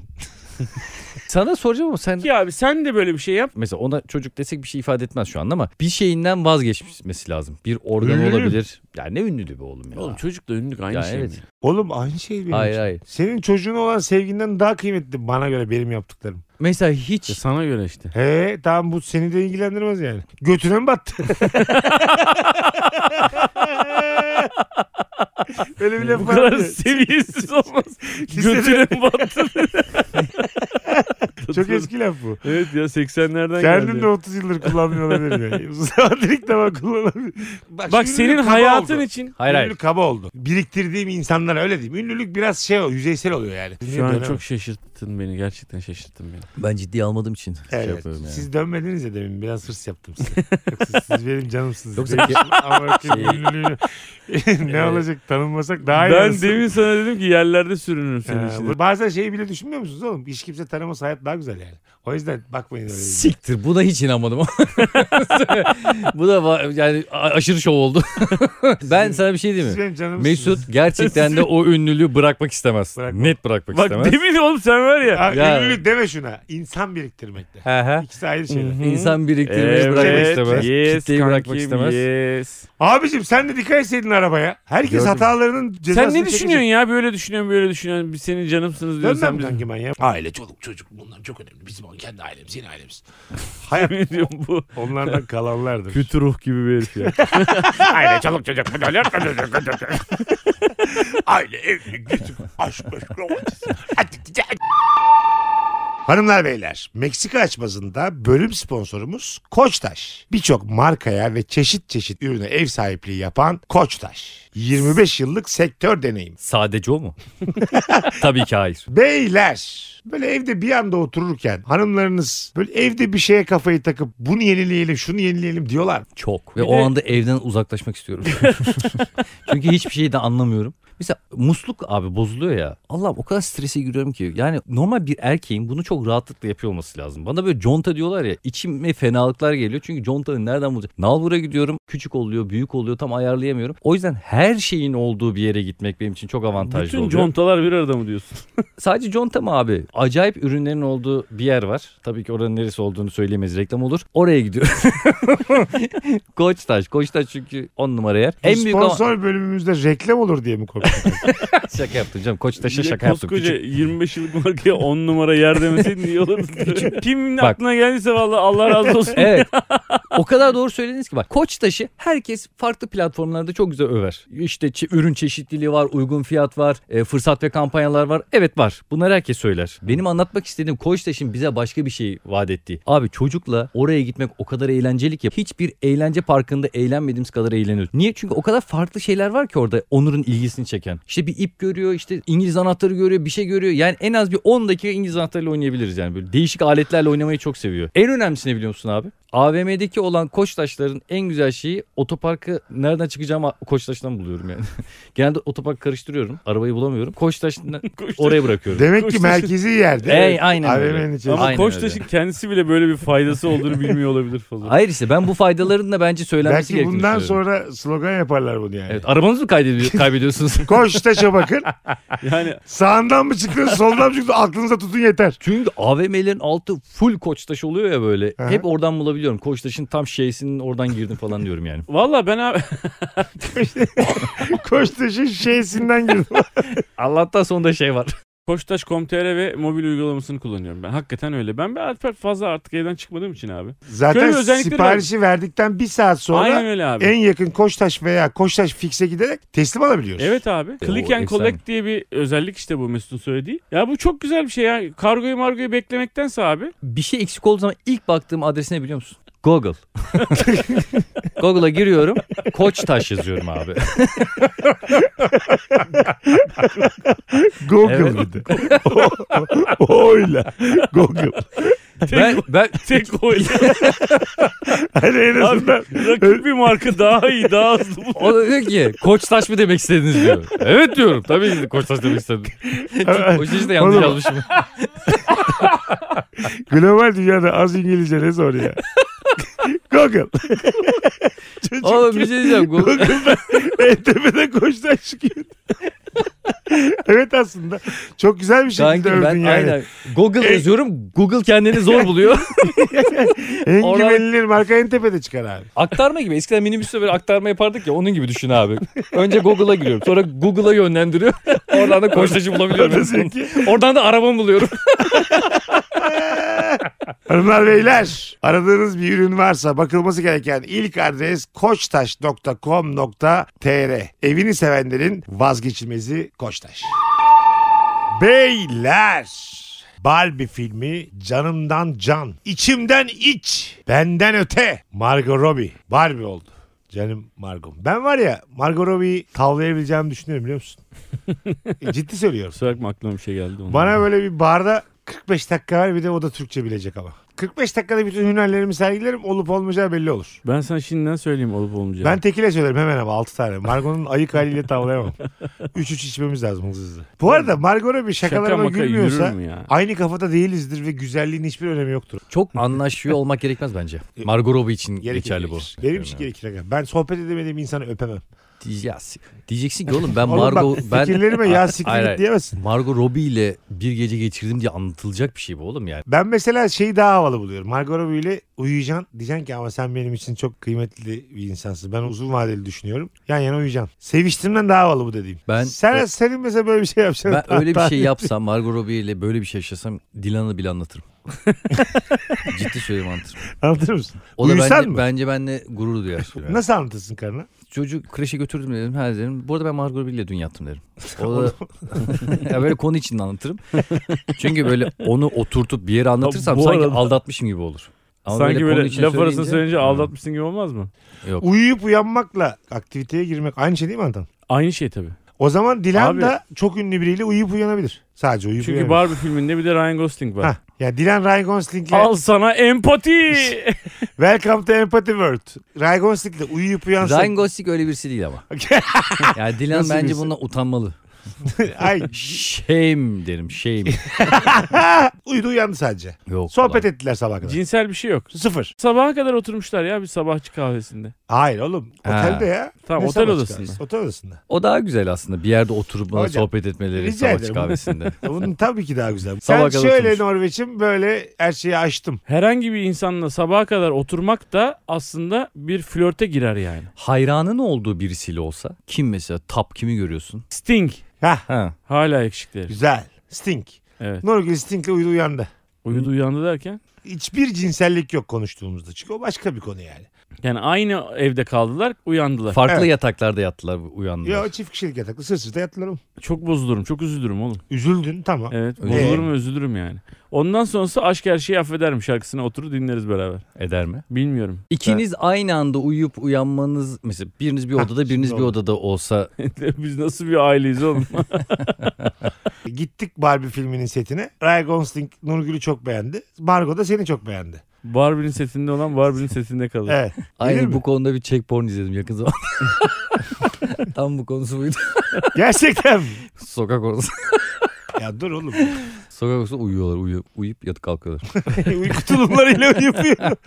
[LAUGHS] Sana soracağım ama sen Ki abi sen de böyle bir şey yap. mesela ona çocuk desek bir şey ifade etmez şu anda ama bir şeyinden vazgeçmesi lazım. Bir organ Ünlülük. olabilir. Ya ne ünlülü be oğlum ya. Oğlum çocukla ünlük aynı Ya şey evet. mi? Oğlum aynı şey benim hayır için. hayır. Senin çocuğun olan sevginden daha kıymetli bana göre benim yaptıklarım. Mesela hiç sana göre işte. He tamam bu seni de ilgilendirmez yani. Götüne mi battı? [LAUGHS] [LAUGHS] Öyle bir laf Bu var kadar seviyesiz [LAUGHS] olmaz. Götüne mi battı? [LAUGHS] Çok eski laf bu. Evet ya 80'lerden Kendim geldi. de 30 yıldır kullanmıyor olabilirim yani. Uzun zamandır ilk defa kullanamıyorum. Bak şimdi senin kaba hayatın oldu. için Hayır hayır. Ünlülük kaba oldu. Biriktirdiğim insanlara öyle diyeyim. Ünlülük biraz şey o, yüzeysel oluyor yani. şu an Dönemem. çok şaşırttın beni. Gerçekten şaşırttın beni. Ben ciddiye almadığım için şey Evet. yapıyorum yani. Siz dönmediniz ya demin. Biraz hırs yaptım size. Yoksa siz benim canımsınız. Yoksa Benim için Ama Şey- ünlülüğünü [LAUGHS] ne olacak tanınmasak daha iyi. ben demin sana dedim ki yerlerde sürünürüm senin Ha, için. bu- bazen şeyi bile düşünmüyor musunuz oğlum? Hiç kimse tanımasa hayat daha güzel yani. O yüzden bakmayın öyle. Siktir buna hiç inanmadım. [LAUGHS] Bu da yani aşırı şov oldu. [LAUGHS] ben sana bir şey diyeyim mi? Mesut gerçekten de o ünlülüğü bırakmak istemez. Bırakmam. Net bırakmak Bak istemez. demin oğlum sen var ya. Ya. ünlülük deme şuna. İnsan biriktirmekte. He. İkisi ayrı şeyler. İnsan biriktirmeyi bırakmak Evet, istemez. yes, Kitleyi bırakmak kankim, istemez. Yes. Abicim sen de dikkat etseydin arabaya. Herkes Gördüm. hatalarının cezasını Sen ne düşünüyorsun ya? Böyle düşünüyorum, böyle düşünüyorum. Biz senin canımsınız diyorsun. Dönmem Sen bizim... kanki ben ya. Aile, çoluk, çocuk bunlar çok önemli. Bizim kendi ailemiz, senin ailemiz. [LAUGHS] Hayat Ne diyorum bu? onlardan kalanlardır. Kötü ruh gibi bir herif ya. [LAUGHS] Aile, çoluk, çocuk bunlar. Aile, evlilik, yüzük, aşk, aşk, romantizm. Hanımlar beyler Meksika açmazında bölüm sponsorumuz Koçtaş. Birçok markaya ve çeşit çeşit ürüne ev sahipliği yapan Koçtaş. 25 yıllık sektör deneyim. Sadece o mu? [LAUGHS] Tabii ki hayır. Beyler böyle evde bir anda otururken hanımlarınız böyle evde bir şeye kafayı takıp bunu yenileyelim şunu yenileyelim diyorlar. Çok. Ve Bir o de- anda evden uzaklaşmak istiyorum. [LAUGHS] Çünkü hiçbir şeyi de anlamıyorum. Mesela musluk abi bozuluyor ya. Allah'ım o kadar strese giriyorum ki. Yani normal bir erkeğin bunu çok rahatlıkla yapıyor olması lazım. Bana böyle conta diyorlar ya içime fenalıklar geliyor. Çünkü contanın nereden bulacak? Nalbur'a gidiyorum. Küçük oluyor, büyük oluyor. Tam ayarlayamıyorum. O yüzden her şeyin olduğu bir yere gitmek benim için çok avantajlı Bütün oluyor. contalar bir arada mı diyorsun? [LAUGHS] Sadece conta mı abi? Acayip ürünlerin olduğu bir yer var. Tabii ki oranın neresi olduğunu söyleyemeyiz. Reklam olur. Oraya gidiyor. [LAUGHS] Koçtaş. Koçtaş çünkü on numara yer. Bu En büyük ama... sponsor bölümümüzde reklam olur diye mi korktun? [LAUGHS] Şaka yaptım canım. Koçtaş'a de şaka yaptım. Koskoca Küçük. 25 yıllık markaya 10 numara yer demeseydin iyi olurdu. [LAUGHS] Kimin Bak. aklına geldiyse vallahi Allah razı [LAUGHS] olsun. Evet. O kadar doğru söylediniz ki bak. Koçtaş'ı herkes farklı platformlarda çok güzel över. İşte ürün çeşitliliği var, uygun fiyat var, e, fırsat ve kampanyalar var. Evet var. Bunları herkes söyler. Benim anlatmak istediğim Koçtaş'ın bize başka bir şey vaat ettiği. Abi çocukla oraya gitmek o kadar eğlenceli ki hiçbir eğlence parkında eğlenmediğimiz kadar eğleniyoruz. Niye? Çünkü o kadar farklı şeyler var ki orada Onur'un ilgisini çeken. İşte bir ip görüyor, işte İngiliz anahtarı görüyor, bir şey görüyor. Yani en az bir 10 dakika İngiliz anahtarıyla oynayabiliriz yani. Böyle değişik aletlerle oynamayı çok seviyor. En önemlisi ne biliyor musun abi? AVM'deki olan koçtaşların en güzel şeyi otoparkı nereden çıkacağımı koçtaştan buluyorum yani. [LAUGHS] Genelde otopark karıştırıyorum. Arabayı bulamıyorum. Koçtaş'tan [LAUGHS] oraya bırakıyorum. Demek ki Koçtaş- merkezi yerde. Ey, aynen öyle. AVM'nin içerisinde. Ama Aynen Koçtaş'ın kendisi bile böyle bir faydası olduğunu bilmiyor olabilir falan. [LAUGHS] Hayır işte ben bu faydaların da bence söylenmesi Belki gerektiğini bundan düşünüyorum. sonra slogan yaparlar bunu yani. Evet, arabanızı mı kaybediyor, kaybediyorsunuz? Koçtaş'a bakın. [LAUGHS] Yani Sağından mı çıktın soldan mı çıktın aklınıza tutun yeter. Çünkü AVM'lerin altı full koçtaş oluyor ya böyle. Aha. Hep oradan bulabiliyorum. Koçtaş'ın tam şeysinin oradan girdim falan diyorum yani. valla ben abi [LAUGHS] Koçtaş'ın şeysinden girdim. [LAUGHS] Allah'tan sonunda şey var. Koçtaş.com.tr ve mobil uygulamasını kullanıyorum ben. Hakikaten öyle. Ben bir fazla artık evden çıkmadığım için abi. Zaten siparişi verdikten bir saat sonra Aynen öyle abi. en yakın Koçtaş veya Koçtaş Fix'e giderek teslim alabiliyoruz. Evet abi. O Click and efsane. collect diye bir özellik işte bu Mesut'un söylediği. Ya bu çok güzel bir şey ya. Kargoyu margoyu beklemektense abi. Bir şey eksik olduğu zaman ilk baktığım adres ne biliyor musun? Google. [LAUGHS] Google'a giriyorum. Koçtaş yazıyorum abi. [LAUGHS] Google Evet. bir de. O- Oyla. Google. ben, ben Tek oyla. [LAUGHS] Hani en azından Rakip bir marka daha iyi daha hızlı bu. o da diyor ki Koçtaş mı demek istediniz diyor. Evet diyorum. Tabii ki de Koçtaş demek istedim. Koçtaş'ı da yanlış Oğlum. yazmışım. global dünyada az İngilizce ne zor ya. Google. [LAUGHS] Çocuk Oğlum bir şey diyeceğim. Google... Google'da [LAUGHS] en tepede Koçtaş çıkıyor. [LAUGHS] evet aslında. Çok güzel bir şekilde Kanki övdün ben yani. aynen Google E- yazıyorum. Google kendini zor buluyor. En Oradan- güvenilir marka en tepede çıkar abi. aktarma gibi. Eskiden minibüste böyle aktarma yapardık ya onun gibi düşün abi. Önce Google'a giriyorum. Sonra Google'a yönlendiriyor. Oradan da Koçtaş'ı bulabiliyorum. Oradan da arabamı buluyorum. Hanımlar beyler aradığınız bir ürün varsa bakılması gereken ilk adres koçtaş.com.tr Evini sevenlerin vazgeçilmezi Koçtaş. Beyler Barbie filmi canımdan can, içimden iç, benden öte. Margot Robbie Barbie oldu. Canım Margot. Ben var ya Margot Robbie'yi tavlayabileceğimi düşünüyorum biliyor musun? [LAUGHS] E, Ciddi söylüyorum. Kusura bakma aklıma bir şey geldi. ondan. Bana böyle bir barda 45 dakika ver bir de o da Türkçe bilecek ama. 45 dakikada bütün hünerlerimi sergilerim olup olmayacağı belli olur. Ben sana şimdiden söyleyeyim olup olmayacağını. Ben tekile söylerim hemen ama 6 tane. Margot'un [LAUGHS] ayık haliyle tavlayamam. 3-3 içmemiz lazım hızlı hızlı. Bu arada Robbie Şaka şakalarıma yürür gülmüyorsa mü ya? aynı kafada değilizdir ve güzelliğin hiçbir önemi yoktur. Çok anlaşıyor olmak gerekmez bence. [LAUGHS] Margot Robbie için Gerekir, geçerli bu. gerekir. Benim için gerekir. aga. Ben sohbet edemediğim insanı öpemem. Diyeceksin, diyeceksin ki oğlum ben [LAUGHS] Oğlum Margot... bak ben... fikirlerime [LAUGHS] ya siktir git diyemezsin. Margot Robbie ile bir gece geçirdim diye anlatılacak bir şey bu oğlum yani. Ben mesela şeyi daha havalı buluyorum. Margot Robbie ile uyuyacaksın. Diyeceksin ki ama sen benim için çok kıymetli bir insansın. Ben uzun vadeli düşünüyorum. Yan yana uyuyacaksın. Seviştiğimden daha havalı bu dediğim. Ben- Sen, ben- senin mesela böyle bir şey yapacaksın. Ben öyle bir şey [LAUGHS] yapsam Margot Robbie ile böyle bir şey yaşasam Dilan'ı bile anlatırım. [LAUGHS] Ciddi söylüyorum anlatırım. Anlatır mısın? O da Uyusan bence, mı? bence benimle gurur duyar. [LAUGHS] Nasıl anlatırsın karına? Çocuk kreşe götürdüm dedim. Her dedim. Bu arada ben Margot Robbie ile dün yattım derim. [LAUGHS] O da ya böyle konu içinde anlatırım. Çünkü böyle onu oturtup bir yere anlatırsam sanki arada- aldatmışım gibi olur. Ama Sanki böyle, içine laf arasında söyleyince- aldatmışsın gibi olmaz mı? Yok. Uyuyup uyanmakla aktiviteye girmek aynı şey değil mi Antan? Aynı şey tabii. O zaman Dilan Abi- da çok ünlü biriyle uyuyup uyanabilir. Sadece uyuyup Çünkü uyanabilir. Barbie filminde bir de Ryan Gosling var. Hah, ya Dilan Ryan Gosling'le Al sana empati. [LAUGHS] Welcome to Empathy World. Ryan Gosling'le uyuyup uyansın. Ryan Gosling öyle birisi değil ama. [LAUGHS] Yani Dilan Nasıl bence birisi? bundan utanmalı. [LAUGHS] Ay Shame derim shame. [LAUGHS] uyudu uyandı sadece. Yok. Sohbet falan. ettiler sabah kadar. Cinsel bir şey yok. Sıfır. Sabaha kadar oturmuşlar ya bir sabahçı kahvesinde. Hayır oğlum. Ha. Otelde ya. Tamam, Ne otel sabah odasında. çıkarız? Otel odasında. O daha güzel aslında. Bir yerde oturup bana Hocam, sohbet etmeleri rica sabahçı ederim. kahvesinde. [LAUGHS] Bunun tabii ki daha güzel. Sabah Sen kadar şöyle oturmuş. Norveç'im böyle her şeyi açtım. Herhangi bir insanla sabaha kadar oturmak da aslında bir flörte girer yani. Hayranın olduğu birisiyle olsa kim mesela tap kimi görüyorsun? Sting. Hah Ha. Hala yakışıklı herif. güzel. Sting. Evet. Nurgül Sting'le uyudu uyandı. Uyudu uyandı derken. Hiçbir cinsellik yok konuştuğumuzda. Çünkü o başka bir konu yani. Yani aynı evde kaldılar uyandılar. Farklı Evet. yataklarda yattılar uyandılar. Ya çift kişilik yataklı sır sırta yattılar oğlum. çok bozulurum çok üzülürüm oğlum. Üzüldün tamam. Evet Öyle. bozulurum ve üzülürüm yani. Ondan sonrası aşk her şeyi affederim şarkısına oturur dinleriz beraber. Eder mi? Bilmiyorum. İkiniz aynı anda uyuyup uyanmanız mesela biriniz bir odada biriniz şimdi bir oldu. odada olsa [LAUGHS] Biz nasıl bir aileyiz oğlum? [LAUGHS] Gittik Barbie filminin setine. Ryan Gosling Nurgül'ü çok beğendi. Margot da seni çok beğendi. Barbie'nin setinde olan Barbie'nin setinde kalır. Evet. Aynı bu konuda bir check porn izledim yakın zaman. [LAUGHS] Tam bu konusu buydu. Gerçekten mi? Sokak konusu. Ya dur oğlum. Sokak konusu uyuyorlar uyuyup, uyuyup yatıp kalkıyorlar. [LAUGHS] Uyku tulumlarıyla yapıyor. [LAUGHS]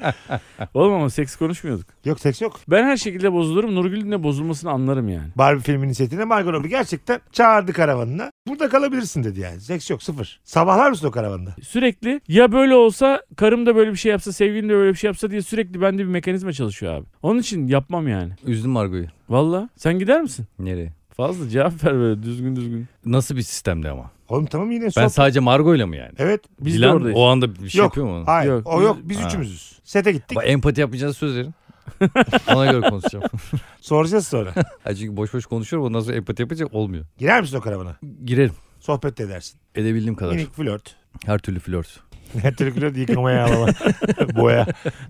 Oğlum ama seks konuşmuyorduk. Yok seks yok. Ben her şekilde bozulurum. Nurgül'ün de bozulmasını anlarım yani. Barbie filminin setine Margot Robbie gerçekten çağırdı karavanına. Burada kalabilirsin dedi yani. Seks yok sıfır. Sabahlar mısın o karavanda? Sürekli ya böyle olsa karım da böyle bir şey yapsa sevgilim de böyle bir şey yapsa diye sürekli bende bir mekanizma çalışıyor abi. Onun için yapmam yani. Üzdüm Margo'yu. Valla sen gider misin? Nereye? Fazla cevap ver böyle düzgün düzgün. Nasıl bir sistemde ama? Oğlum tamam yine Ben sohbet. sadece Margo'yla mı yani? Evet. Biz de Dilan oradayız. o anda bir şey Yok. yapıyor mu? Hayır. Yok, o biz- yok. Biz Ha. üçümüzüz. Sete gittik. Bak, empati yapmayacağınız söz verin. [LAUGHS] Ona göre konuşacağım. [LAUGHS] Soracağız sonra. [LAUGHS] Ha, çünkü boş boş konuşuyorum ondan sonra empati yapınca olmuyor. Girer misin o karavana? Girerim. Sohbet de edersin. Edebildiğim kadar. Minik flört. Her türlü flört. [LAUGHS] Her türlü yıkamaya alama. [LAUGHS] Boya.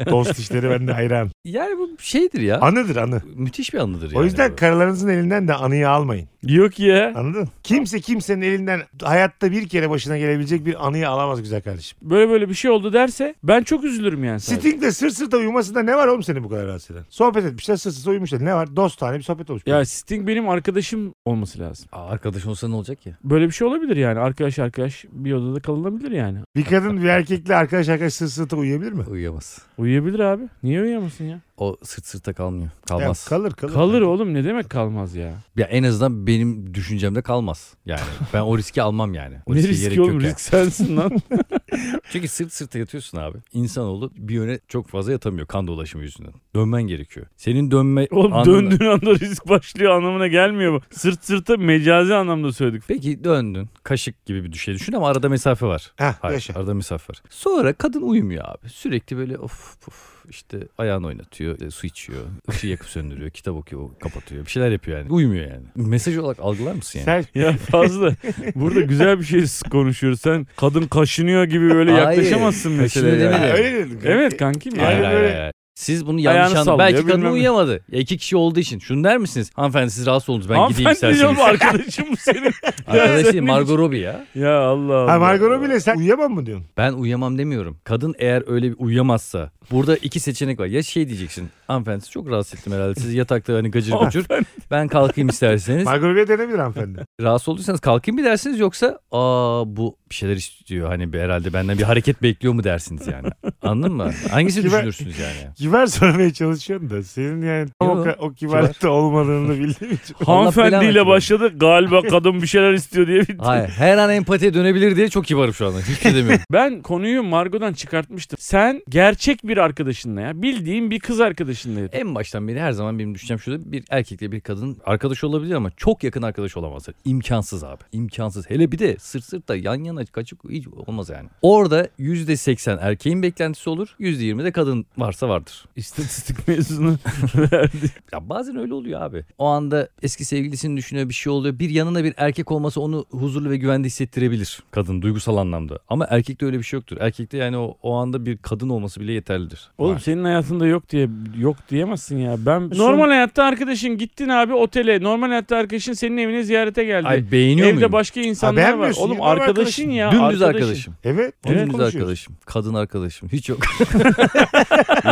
Tost işleri bende hayran. Yani bu şeydir ya. Anıdır anı. Müthiş bir anıdır yani. O yüzden bu. karılarınızın elinden de anıyı almayın. Yok ya. Anladın? Kimse kimsenin elinden hayatta bir kere başına gelebilecek bir anıyı alamaz güzel kardeşim. Böyle böyle bir şey oldu derse ben çok üzülürüm yani. sadece. Sting'le sırt sırta uyumasında ne var oğlum seni bu kadar rahatsız eden? Sohbet etmişler sırt sırta uyumuşlar. Ne var? Dost tane bir sohbet olmuş. Ya Sting benim arkadaşım olması lazım. Aa, arkadaş olsa ne olacak ki? Böyle bir şey olabilir yani. Arkadaş arkadaş bir odada kalınabilir yani. Bir kadın bir erkekle arkadaş arkadaş sırt sırta uyuyabilir mi? Uyuyamaz. Uyuyabilir abi. Niye uyuyamasın ya? O sırt sırta kalmıyor. Ya, Kalmaz. kalır kalır. Kalır oğlum ne demek kalmaz ya. ya en azından benim düşüncemde kalmaz. Yani ben o riski almam yani. O ne riske riski gerek oğlum yok yani. risk sensin lan. [LAUGHS] [LAUGHS] Çünkü sırt sırta yatıyorsun abi. İnsanoğlu bir yöne çok fazla yatamıyor kan dolaşımı yüzünden. Dönmen gerekiyor. Senin dönme Oğlum anında- döndüğün anda risk başlıyor anlamına gelmiyor bu. Sırt sırta mecazi anlamda söyledik. Peki döndün. Kaşık gibi bir şey düşün ama arada mesafe var. Heh, Hayır yaşa. arada mesafe var. Sonra kadın uyumuyor abi. Sürekli böyle of of işte ayağını oynatıyor, e, su içiyor, ışığı yakıp söndürüyor, kitap okuyor, kapatıyor. Bir şeyler yapıyor yani. Uyumuyor yani. Mesaj olarak algılar mısın yani? Sen Ya fazla burada güzel bir şey konuşuyoruz. Sen kadın kaşınıyor gibi böyle Hayır, yaklaşamazsın meseleye. kaşınıyor demedim. öyle kanki. Evet kankim ya. Böyle- hayır. Siz bunu Ayağını yanlış anladınız. sallıyor, Belki kadın bilmem ne. uyuyamadı. Ya iki kişi olduğu için. Şunu der misiniz? Hanımefendi siz rahatsız oldunuz. Ben gideyim Hanımefendi isterseniz. diyorum [LAUGHS] arkadaşım bu senin. [LAUGHS] Arkadaş Ya değil Margot Robbie ya. Ya Allah Allah. Ha Margot Robbie'le sen uyuyamam mı diyorsun? Ben uyuyamam demiyorum. Kadın eğer öyle bir uyuyamazsa burada iki seçenek var. Ya şey diyeceksin. Hanımefendi sizi çok rahatsız ettim herhalde. Siz yatakta hani gacır gucur. [LAUGHS] Ben kalkayım isterseniz. Margot Robbie denebilir hanımefendi. rahatsız olduysanız kalkayım mı dersiniz yoksa aa bu bir şeyler istiyor. Hani bir- herhalde benden bir hareket bekliyor mu dersiniz yani. Anladın mı? Hangisi Kibar- düşünürsünüz yani? Kibar sormaya çalışıyorsun da senin yani o, Yo, ka- o kibarlıkta olmadığını bildiğim için. [LAUGHS] Hanımefendiyle belanı başladı. Galiba kadın bir şeyler istiyor diye bitti. Hayır her an empatiye dönebilir diye çok kibarım şu anda. Hiçbir şey demiyorum. [LAUGHS] Ben konuyu Margot'dan çıkartmıştım. Sen gerçek bir arkadaşınla ya. Bildiğin bir kız arkadaşınla en baştan beri her zaman benim düşüncem şurada bir erkekle bir kadın arkadaş olabilir ama çok yakın arkadaş olamazlar. İmkansız abi. İmkansız. Hele bir de sırt sırtta yan yana kaçık hiç olmaz yani. Orada %80 erkeğin beklentisi olur. %20 de kadın varsa vardır. İstatistik mezunu [LAUGHS] verdi. Ya bazen öyle oluyor abi. O anda eski sevgilisini düşünüyor bir şey oluyor. Bir yanına bir erkek olması onu huzurlu ve güvende hissettirebilir. Kadın duygusal anlamda. Ama erkekte öyle bir şey yoktur. Erkekte yani o, o anda bir kadın olması bile yeterlidir. Oğlum Var. senin hayatında yok diye yok diyemezsin ya. Ben normal hayatta arkadaşın gittin abi otele. Normal hayatta arkadaşın senin evine ziyarete geldi. Ay beğeniyor Evde muyum? başka insanlar var. Oğlum arkadaşın arkadaşın. ya. Dümdüz arkadaşım. Evet. Dümdüz arkadaşım. Kadın arkadaşım. Hiç yok. [LAUGHS]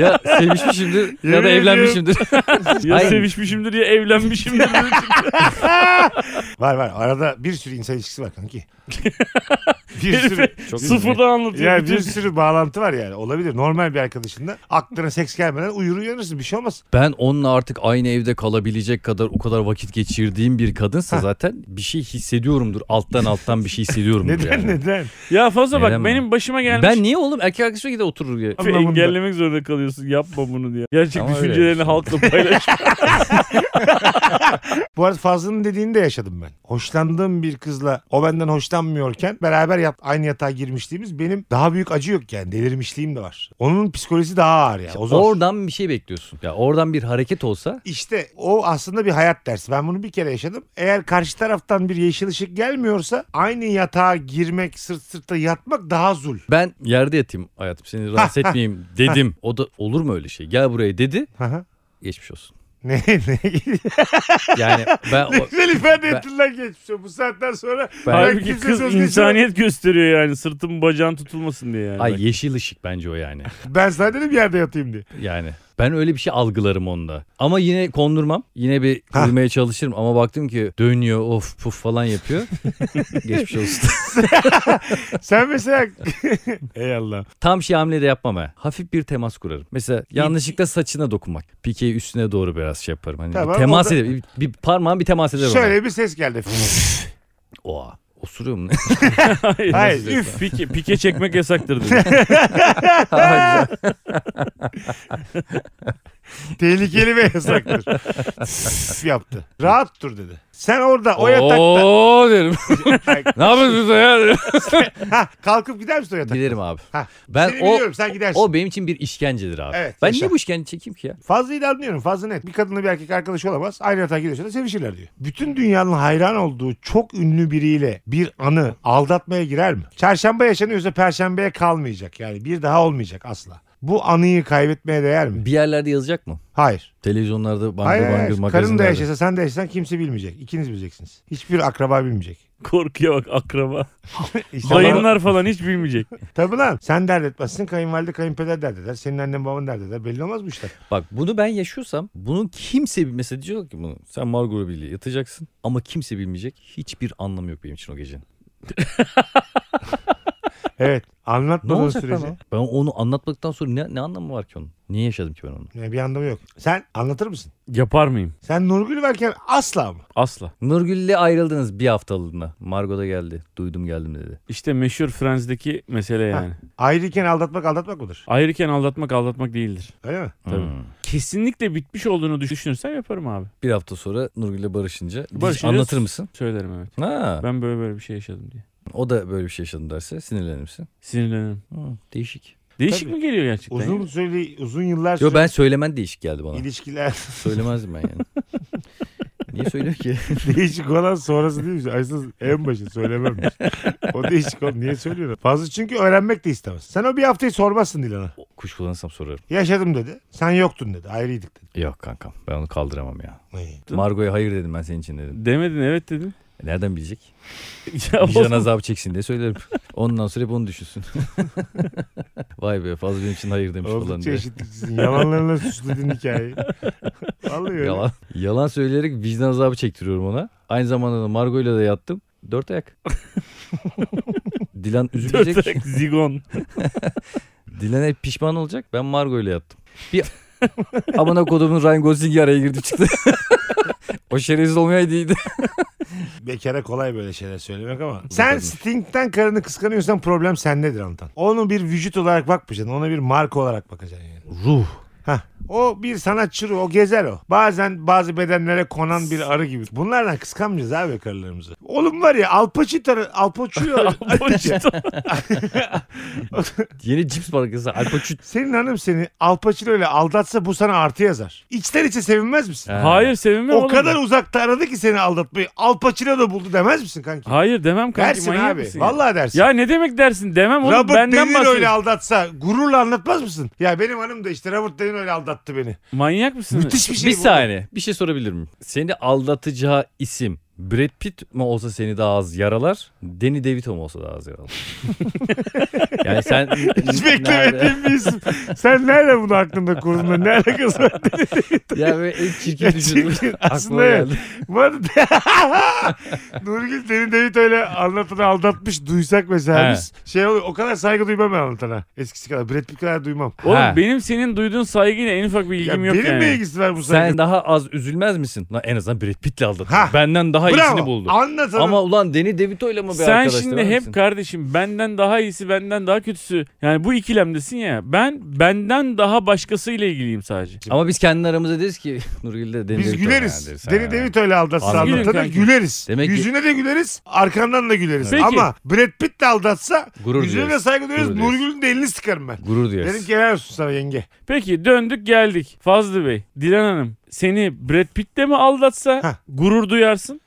ya sevişmişimdir ya Yemin da evlenmişimdir. [LAUGHS] Ya Hayır. sevişmişimdir ya evlenmişimdir. [LAUGHS] Var var. Arada bir sürü insan ilişkisi var kanki. bir sürü. Çok sıfırdan anlatıyor. Ya bütün- bir sürü bağlantı var yani. Olabilir. Normal bir arkadaşınla aklına seks gelmeden uyur uyanırsın. Bir şey olmaz. Ben onunla artık aynı evde kalabilecek kadar o kadar vakit geçirdiğim bir kadınsa zaten bir şey hissediyorumdur. Alttan alttan bir şey hissediyorumdur Neden yani. Neden? Ya fazla bak Neden mi? benim başıma gelmiş. Ben niye oğlum erkek arkadaşıma gider oturur ya. Anlamında. engellemek zorunda kalıyorsun. Yapma bunu diye. Gerçek Ama öyle düşüncelerini işte. halkla paylaş. [LAUGHS] Bu arada Fazlı'nın dediğini de yaşadım ben. Hoşlandığım bir kızla o benden hoşlanmıyorken beraber yat, aynı yatağa girmişliğimiz benim daha büyük acı yok yani. Delirmişliğim de var. Onun psikolojisi daha ağır yani. O zor. Oradan bir şey bekliyorsun. Ya oradan bir hareket olsa İşte o aslında bir hayat dersi. Ben bunu bir kere yaşadım. Eğer karşı taraftan bir yeşil ışık gelmiyorsa aynı yatağa girmek, sırt sırta yatmak daha zul. ben yerde yatayım hayatım seni [LAUGHS] rahatsız etmeyeyim dedim. O da olur mu öyle şey? Gel buraya dedi. Hı hı. Geçmiş olsun. ne ne? [LAUGHS] Yani ben o, ne güzel ifade ettin lan geçmiş. Bu saatten sonra Ben- ben Halbuki kimse kız insaniyet gösteriyor yani. Sırtım bacağın tutulmasın diye yani. ay yeşil ışık bence o yani. Ben sana dedim yerde yatayım diye. Yani ben öyle bir şey algılarım onda. Ama yine kondurmam. Yine bir Ha. çalışırım. Ama baktım ki dönüyor of puf falan yapıyor. [LAUGHS] Geçmiş olsun. [LAUGHS] Sen mesela... [LAUGHS] Ey Allah. Tam şey hamle de yapmam ha. Hafif bir temas kurarım. Mesela yanlışlıkla saçına dokunmak. Pikeyi üstüne doğru biraz şey yaparım. Hani Tamam, bir temas da- eder. Bir, bir parmağım bir temas eder ona. Şöyle bir ses geldi. Oha. Osuruyor mu? [LAUGHS] Hayır. Hayır üf. Pike, pike çekmek yasaktır dedi. [LAUGHS] [LAUGHS] Tehlikeli ve yasaktır. [LAUGHS] Üf yaptı. Rahat dur dedi. Sen orada o yatakta... Oo derim. [LAUGHS] ne yapıyorsunuz ya? [LAUGHS] ha, kalkıp gider misin o yatakta? Giderim abi. Ha, Ben Seni o biliyorum sen gidersin. o benim için bir işkencedir abi. Evet, ben yaşa. niye bu işkence çekeyim ki ya? Fazlıyı da anlıyorum. Fazla net. Bir kadınla bir erkek arkadaş olamaz. Aynı yatağa gidiyorsa da sevişirler diyor. Bütün dünyanın hayran olduğu çok ünlü biriyle bir anı aldatmaya girer mi? Çarşamba yaşanıyorsa perşembeye kalmayacak. Yani bir daha olmayacak asla. Bu anıyı kaybetmeye değer mi? Bir yerlerde yazacak mı? Hayır. Televizyonlarda bangır Hayır, bangır hayır. Karın da yaşasa sen de yaşasan kimse bilmeyecek. İkiniz bileceksiniz. Hiçbir akraba bilmeyecek. Korkuya bak akraba. [LAUGHS] İşte Dayınlar falan hiç bilmeyecek. [LAUGHS] Tabii lan. Sen dert etmezsin. Kayınvalide kayınpeder dert eder. Senin annen baban dert eder. Belli olmaz bu işler. Bak bunu ben yaşıyorsam bunu kimse bilmese diyecek ki bunu. Sen Margot Robbie'yle yatacaksın ama kimse bilmeyecek. Hiçbir anlamı yok benim için o gecenin. [LAUGHS] Evet. Ne Anlatmadığın olacak sürece. o? Ben onu anlatmaktan sonra ne, ne anlamı var ki onun? Niye yaşadım ki ben onu? Yani bir anlamı yok. Sen anlatır mısın? Yapar mıyım? Sen Nurgül varken asla mı? Asla. Nurgül'le ayrıldınız bir haftalığına. Margot da geldi. Duydum geldim dedi. İşte meşhur Friends'deki mesele yani. Ayrıyken aldatmak aldatmak mıdır? Ayrıken aldatmak aldatmak değildir. Öyle mi? Tabii. Hmm. Kesinlikle bitmiş olduğunu düşünürsem yaparım abi. Bir hafta sonra Nurgül'le barışınca Barışınca- anlatır mısın? Söylerim evet. Ha. Ben böyle böyle bir şey yaşadım diye. O da böyle bir şey yaşadım derse sinirlenir misin? Sinirlenirim. Hı, değişik. Değişik Tabii. mi geliyor gerçekten? Uzun ya? süre uzun yıllar Yo ben söylemen değişik geldi bana. ilişkiler [LAUGHS] Söylemezdim ben yani. Niye söylüyor ki? [LAUGHS] değişik olan sonrası değil mi? Aslında en başı söylememiş. o değişik olan niye söylüyor? Fazla çünkü öğrenmek de istemez. Sen o bir haftayı sormazsın Dilan'a. Kuş kullanırsam sorarım. Yaşadım dedi. Sen yoktun dedi. Ayrıydık dedi. Yok kankam ben onu kaldıramam ya. Margo'ya hayır dedim ben senin için dedim. Demedin evet dedin. Nereden bilecek? [LAUGHS] Ya Vicdan azabı çeksin diye söylerim. Ondan sonra hep onu düşünsün. [LAUGHS] Vay be fazla benim için hayır demiş falan Oldukça diye. eşitliksin. Yalanlarla süsledin hikayeyi. [LAUGHS] Vallahi öyle. Yalan. Yalan söyleyerek vicdan azabı çektiriyorum ona. Aynı zamanda da Margo ile de yattım. Dört ayak. Dilan üzülecek. dört ayak zigon. Dilan hep pişman olacak. Ben Margo ile yattım. Bir amına kodumun Ryan Gosling araya girdi çıktı. o şerefsiz olmayaydı iyiydi. [LAUGHS] Bekara kolay böyle şeyler söylemek ama. Sen. Sting'den karını kıskanıyorsan problem sendedir Antan. Onu bir vücut olarak bakmayacaksın. Ona bir marka olarak bakacaksın yani. Ruh. O bir sanatçı o gezer o. Bazen bazı bedenlere konan bir arı gibi. Bunlardan kıskanmayacağız abi karılarımızı. Oğlum var ya Al Pacino, Al Pacino. [LAUGHS] Yeni cips markası Al Pacino. Senin hanım seni Al Pacino ile aldatsa bu sana artı yazar. İçten içe sevinmez misin? Ha. Hayır sevinmem o oğlum. kadar uzakta aradı ki seni aldatmayı. Al Pacino da buldu demez misin kanki? Hayır demem kanki dersin manyak abi. mısın ya? Vallahi dersin. Ya ne demek dersin demem oğlum Robert benden De Niro bahsediyorsun. aldatsa gururla anlatmaz mısın? Ya benim hanım da işte Robert De Niro ile aldattı beni. Manyak mısın? Müthiş bir şey bir bu. saniye bir şey sorabilir miyim? Seni aldatacağı isim Brad Pitt mi olsa seni daha az yaralar? Danny DeVito mu olsa daha az yaralar? [LAUGHS] yani sen... Hiç beklemediğim bir isim. Sen nerede bunu aklında kurdun da ne alakası var? Ya böyle en çirkin Ya. Aklıma Aslında evet. geldi. Bu arada [LAUGHS] Nurgül seni David öyle anlatanı aldatmış duysak mesela He. biz şey oluyor o kadar saygı duymam ben anlatana. Eskisi kadar. Brad Pitt kadar duymam. Oğlum Ha. benim senin duyduğun saygıyla en ufak bir Ya ilgim yok benim yani. ne ilgisi var bu saygı? Sen daha az üzülmez misin? Lan en azından Brad Pitt'le aldattın. Ha. Benden daha iyisini buldu. Anlatanın. Ama ulan Danny DeVito ile mi bir Sen arkadaş şimdi demez hep misin? kardeşim benden daha iyisi benden daha kötüsü. Yani bu ikilemdesin ya. Ben benden daha başkasıyla ilgiliyim sadece. Ama biz kendi aramızda deriz ki [LAUGHS] Nurgül de Danny Biz DeVito güleriz. yani Ha. DeVito ile aldatsa anlatanı güleriz. Demek ki- Yüzüne de güleriz. Arkandan da güleriz. Peki. Ama Brad Pitt de aldatsa Gurur yüzüne de duyarız. saygı duyarız. Nurgül'ün de elini sıkarım ben. Gurur duyarız. Dedim ki helal olsun sana yenge. Peki döndük geldik. Fazlı Bey, Dilan Hanım seni Brad Pitt'le mi aldatsa Hah. gurur duyarsın?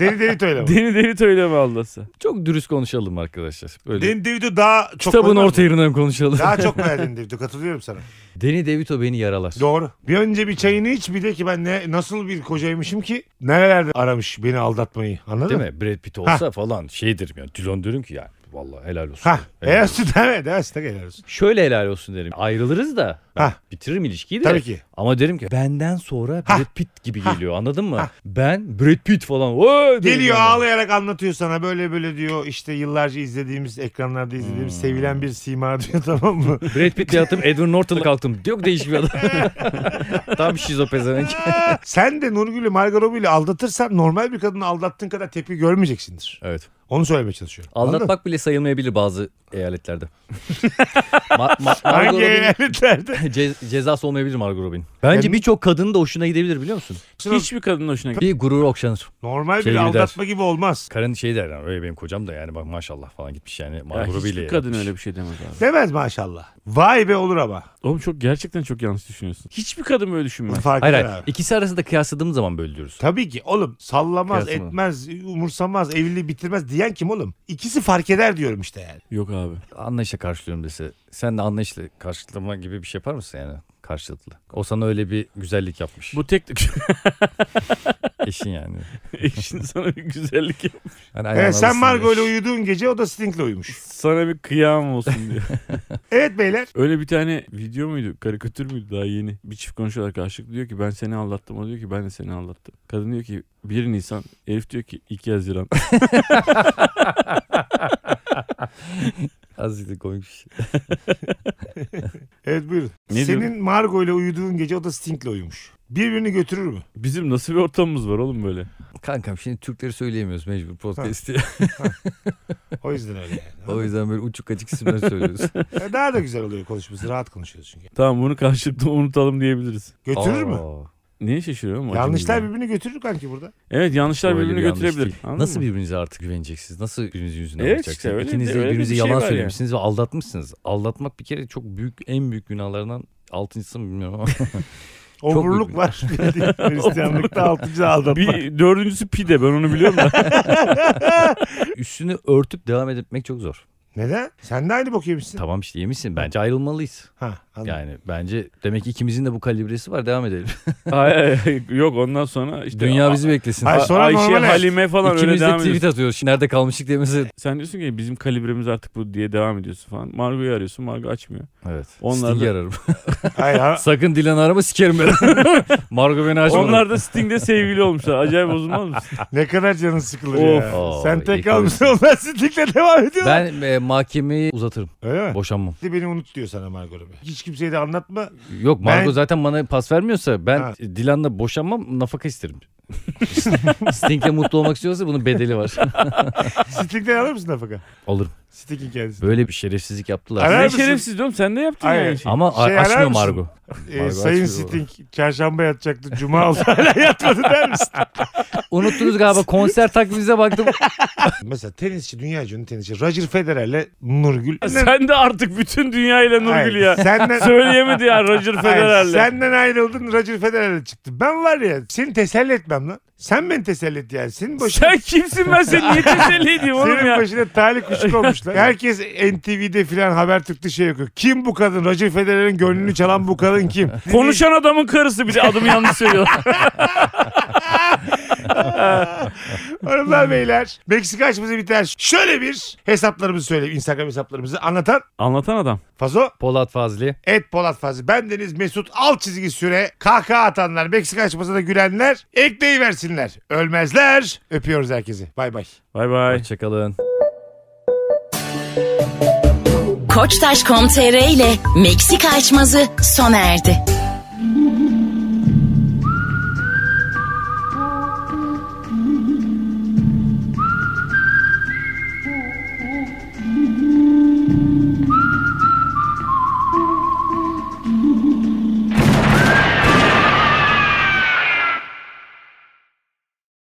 Danny DeVito ile mi? Danny DeVito ile mi aldatsa? Çok dürüst konuşalım arkadaşlar. Böyle Danny DeVito daha çok kitabın koymaz mı? orta yerinden konuşalım. Daha [LAUGHS] çok beğendin DeVito katılıyorum sana. Danny DeVito beni yaralar. Doğru. Bir önce bir çayını iç bir de ki ben ne nasıl bir kocaymışım ki nerelerde aramış beni aldatmayı anladın Değil mı? mi? Brad Pitt olsa falan şeydir yani. Dilon derim ki yani. Vallahi helal olsun. Ha, Helal helal olsun. olsun [LAUGHS] deme, demezsin de helal olsun. Şöyle helal olsun derim. Ayrılırız da ben Ha. bitiririm ilişkiyi de. Tabii ki. Ama derim ki benden sonra Ha. Brad Pitt gibi Ha. geliyor anladın mı? Ha. Ben Brad Pitt falan. Geliyor yani. ağlayarak anlatıyor sana böyle böyle diyor işte yıllarca izlediğimiz ekranlarda izlediğimiz Hmm. sevilen bir sima diyor [LAUGHS] tamam mı? Brad Pitt'le yattım Edward Norton'la kalktım. Yok değişik bir adam. [LAUGHS] Tam şizopezevenk. [LAUGHS] Sen de Nurgül'ü Margot Robbie ile aldatırsan normal bir kadını aldattığın kadar tepki görmeyeceksindir. Evet. Onu söylemeye çalışıyorum. Aldatmak bile sayılmayabilir bazı eyaletlerde. Ma- ma- Hangi eyaletlerde? [LAUGHS] ce- cezası olmayabilir Margot Robbie'nin. Bence Yani- birçok kadının da hoşuna gidebilir biliyor musun? Hiçbir kadının hoşuna gidiyor. Bir gurur okşanır. Normal Şey bir gibi aldatma gibi olmaz. Karın şey der yani öyle benim kocam da yani bak maşallah falan gitmiş yani Ya Margot Robbie ile hiçbir kadın yapmış. öyle bir şey demez abi. Demez maşallah. Vay be olur ama. Oğlum çok gerçekten çok yanlış düşünüyorsun. Hiçbir kadın böyle düşünmez. Fark Hayır eder hayır. abi. İkisi arasında kıyasladığımız zaman böyle diyoruz. Tabii ki oğlum sallamaz Kıyaslama. etmez umursamaz evliliği bitirmez diyen kim oğlum? İkisi fark eder diyorum işte yani. Yok abi. Anlayışla karşılıyorum dese. Sen de anlayışla karşılama gibi bir şey yapar mısın yani? Karşılıklı. O sana öyle bir güzellik yapmış. Bu tek [LAUGHS] eşin yani. [LAUGHS] eşin sana bir güzellik yap. Hani Evet, sen Margot ile uyuduğun gece o da Sting'le uyumuş. Sana bir kıyam olsun diyor. [LAUGHS] Evet beyler. Öyle bir tane video muydu? Karikatür müydü daha yeni? Bir çift konuşuyorlar karşılıklı diyor ki ben seni aldattım. O diyor ki ben de seni aldattım. Kadın diyor ki 1 Nisan. Herif diyor ki 2 Haziran. Azıcık komik bir şey. [LAUGHS] Evet buyurun. Ne Senin Margot ile uyuduğun gece o da Sting'le uyumuş. Birbirini götürür mü? Bizim nasıl bir ortamımız var oğlum böyle? Kankam şimdi Türkleri söyleyemiyoruz mecbur podcast diye. O yüzden öyle yani. o yüzden böyle uçuk açık isimler söylüyoruz. [LAUGHS] E, Daha da güzel oluyor konuşması. Rahat konuşuyoruz çünkü. Tamam bunu karşılıklı unutalım diyebiliriz. Götürür mü? Neye şaşırıyorum? Yanlışlar birbirini götürür kanki burada. Evet yanlışlar Öyle birbirini bir yanlış götürebilir. değil. Anladın Nasıl mı? birbirinize artık güveneceksiniz? Nasıl birbirinizin yüzüne Evet bakacaksınız? işte öyle İkiniz de- de öyle bir birbirinize şey yalan var söylemişsiniz ve aldatmışsınız. Aldatmak bir kere çok büyük en büyük günahlardan altıncısı mı bilmiyorum ama. [LAUGHS] Oburluk var. [LAUGHS] Hristiyanlıkta altıncı aldatma. Bir, dördüncüsü pide ben onu biliyorum da. [LAUGHS] Üstünü örtüp devam etmek çok zor. Neden? Sen de aynı bok yemişsin. Tamam işte yemişsin. Bence ayrılmalıyız. Ha, anladım. Yani bence demek ki ikimizin de bu kalibresi var. Devam edelim. [LAUGHS] Hayır, hayır, yok ondan sonra işte Dünya bizi beklesin. Hayır, sonra Ayşe, normal. Halime falan öyle İkimiz de devam tweet ediyorsun. atıyoruz. Şimdi nerede kalmıştık diye mesela. Sen diyorsun ki bizim kalibremiz artık bu diye devam ediyorsun falan. Margo'yu arıyorsun. Margo açmıyor. Evet. Onlar Sting'i da- ararım. [LAUGHS] Hayır, ha- Sakın Dilan arama sikerim ben. [LAUGHS] Margo beni açmadı. Onlar da Sting'de sevgili olmuşlar. Acayip bozulmaz mısın? ne kadar canın sıkılır Of. ya. Oo, Sen tek kalmışsın onlar sizinlikle devam ediyorlar. Ben e, mahkemeyi uzatırım. Öyle mi? Boşanmam. Beni unut diyor sana Robbie. Hiç kimseye de anlatma. Yok Margo Ben- zaten bana pas vermiyorsa ben Ha. Dilan'la boşanmam nafaka isterim. [LAUGHS] Sting'le mutlu olmak istiyorsa bunun bedeli var. [LAUGHS] Stikten alır mısın nafaka? Alırım. Stikin kendisi. Böyle bir şerefsizlik yaptılar. Arar ne mısın? şerefsiz diyorum sen de yaptın Hayır. yani. Şey. Ama Şey arar açmıyor mısın? Margo. Ee, Sayın açmıyor Sting çarşamba yatacaktı. Cuma oldu hala yatmadı der misin? [LAUGHS] Unuttunuz galiba konser takvimimize baktım. Mesela tenisçi, dünya ünlü tenisçi Roger Federer'le Nurgül. Sen de artık bütün dünyayla Nurgül Hayır, ya. Senden, Söyleyemedi ya Roger Hayır, Federer'le. senden ayrıldın Roger Federer'le çıktı. Ben var ya seni teselli etmem lan. Sen beni teselli et yani. Senin başına, Sen kimsin ben seni niye teselli edeyim oğlum senin ya? başına talih kuşu olmuşlar. [LAUGHS] Herkes NTV'de filan Habertürk'te şey yapıyor. Kim bu kadın? Roger Federer'in gönlünü çalan bu kadın kim? Konuşan adamın karısı bir de adımı yanlış söylüyor. [LAUGHS] [LAUGHS] Hanımlar beyler Meksika açması biter. Şöyle bir hesaplarımızı söyleyeyim. Instagram hesaplarımızı anlatan Anlatan adam. Fazo Polat Fazli. Et Polat Fazlı. Ben Deniz Mesut alt çizgi süre kahkaha atanlar Meksika açmasına gülenler ekleyiversinler. Ölmezler. Öpüyoruz herkesi. Bay bay. Bay bay. Hoşçakalın. Koçtaş.com.tr ile Meksika açmazı sona erdi.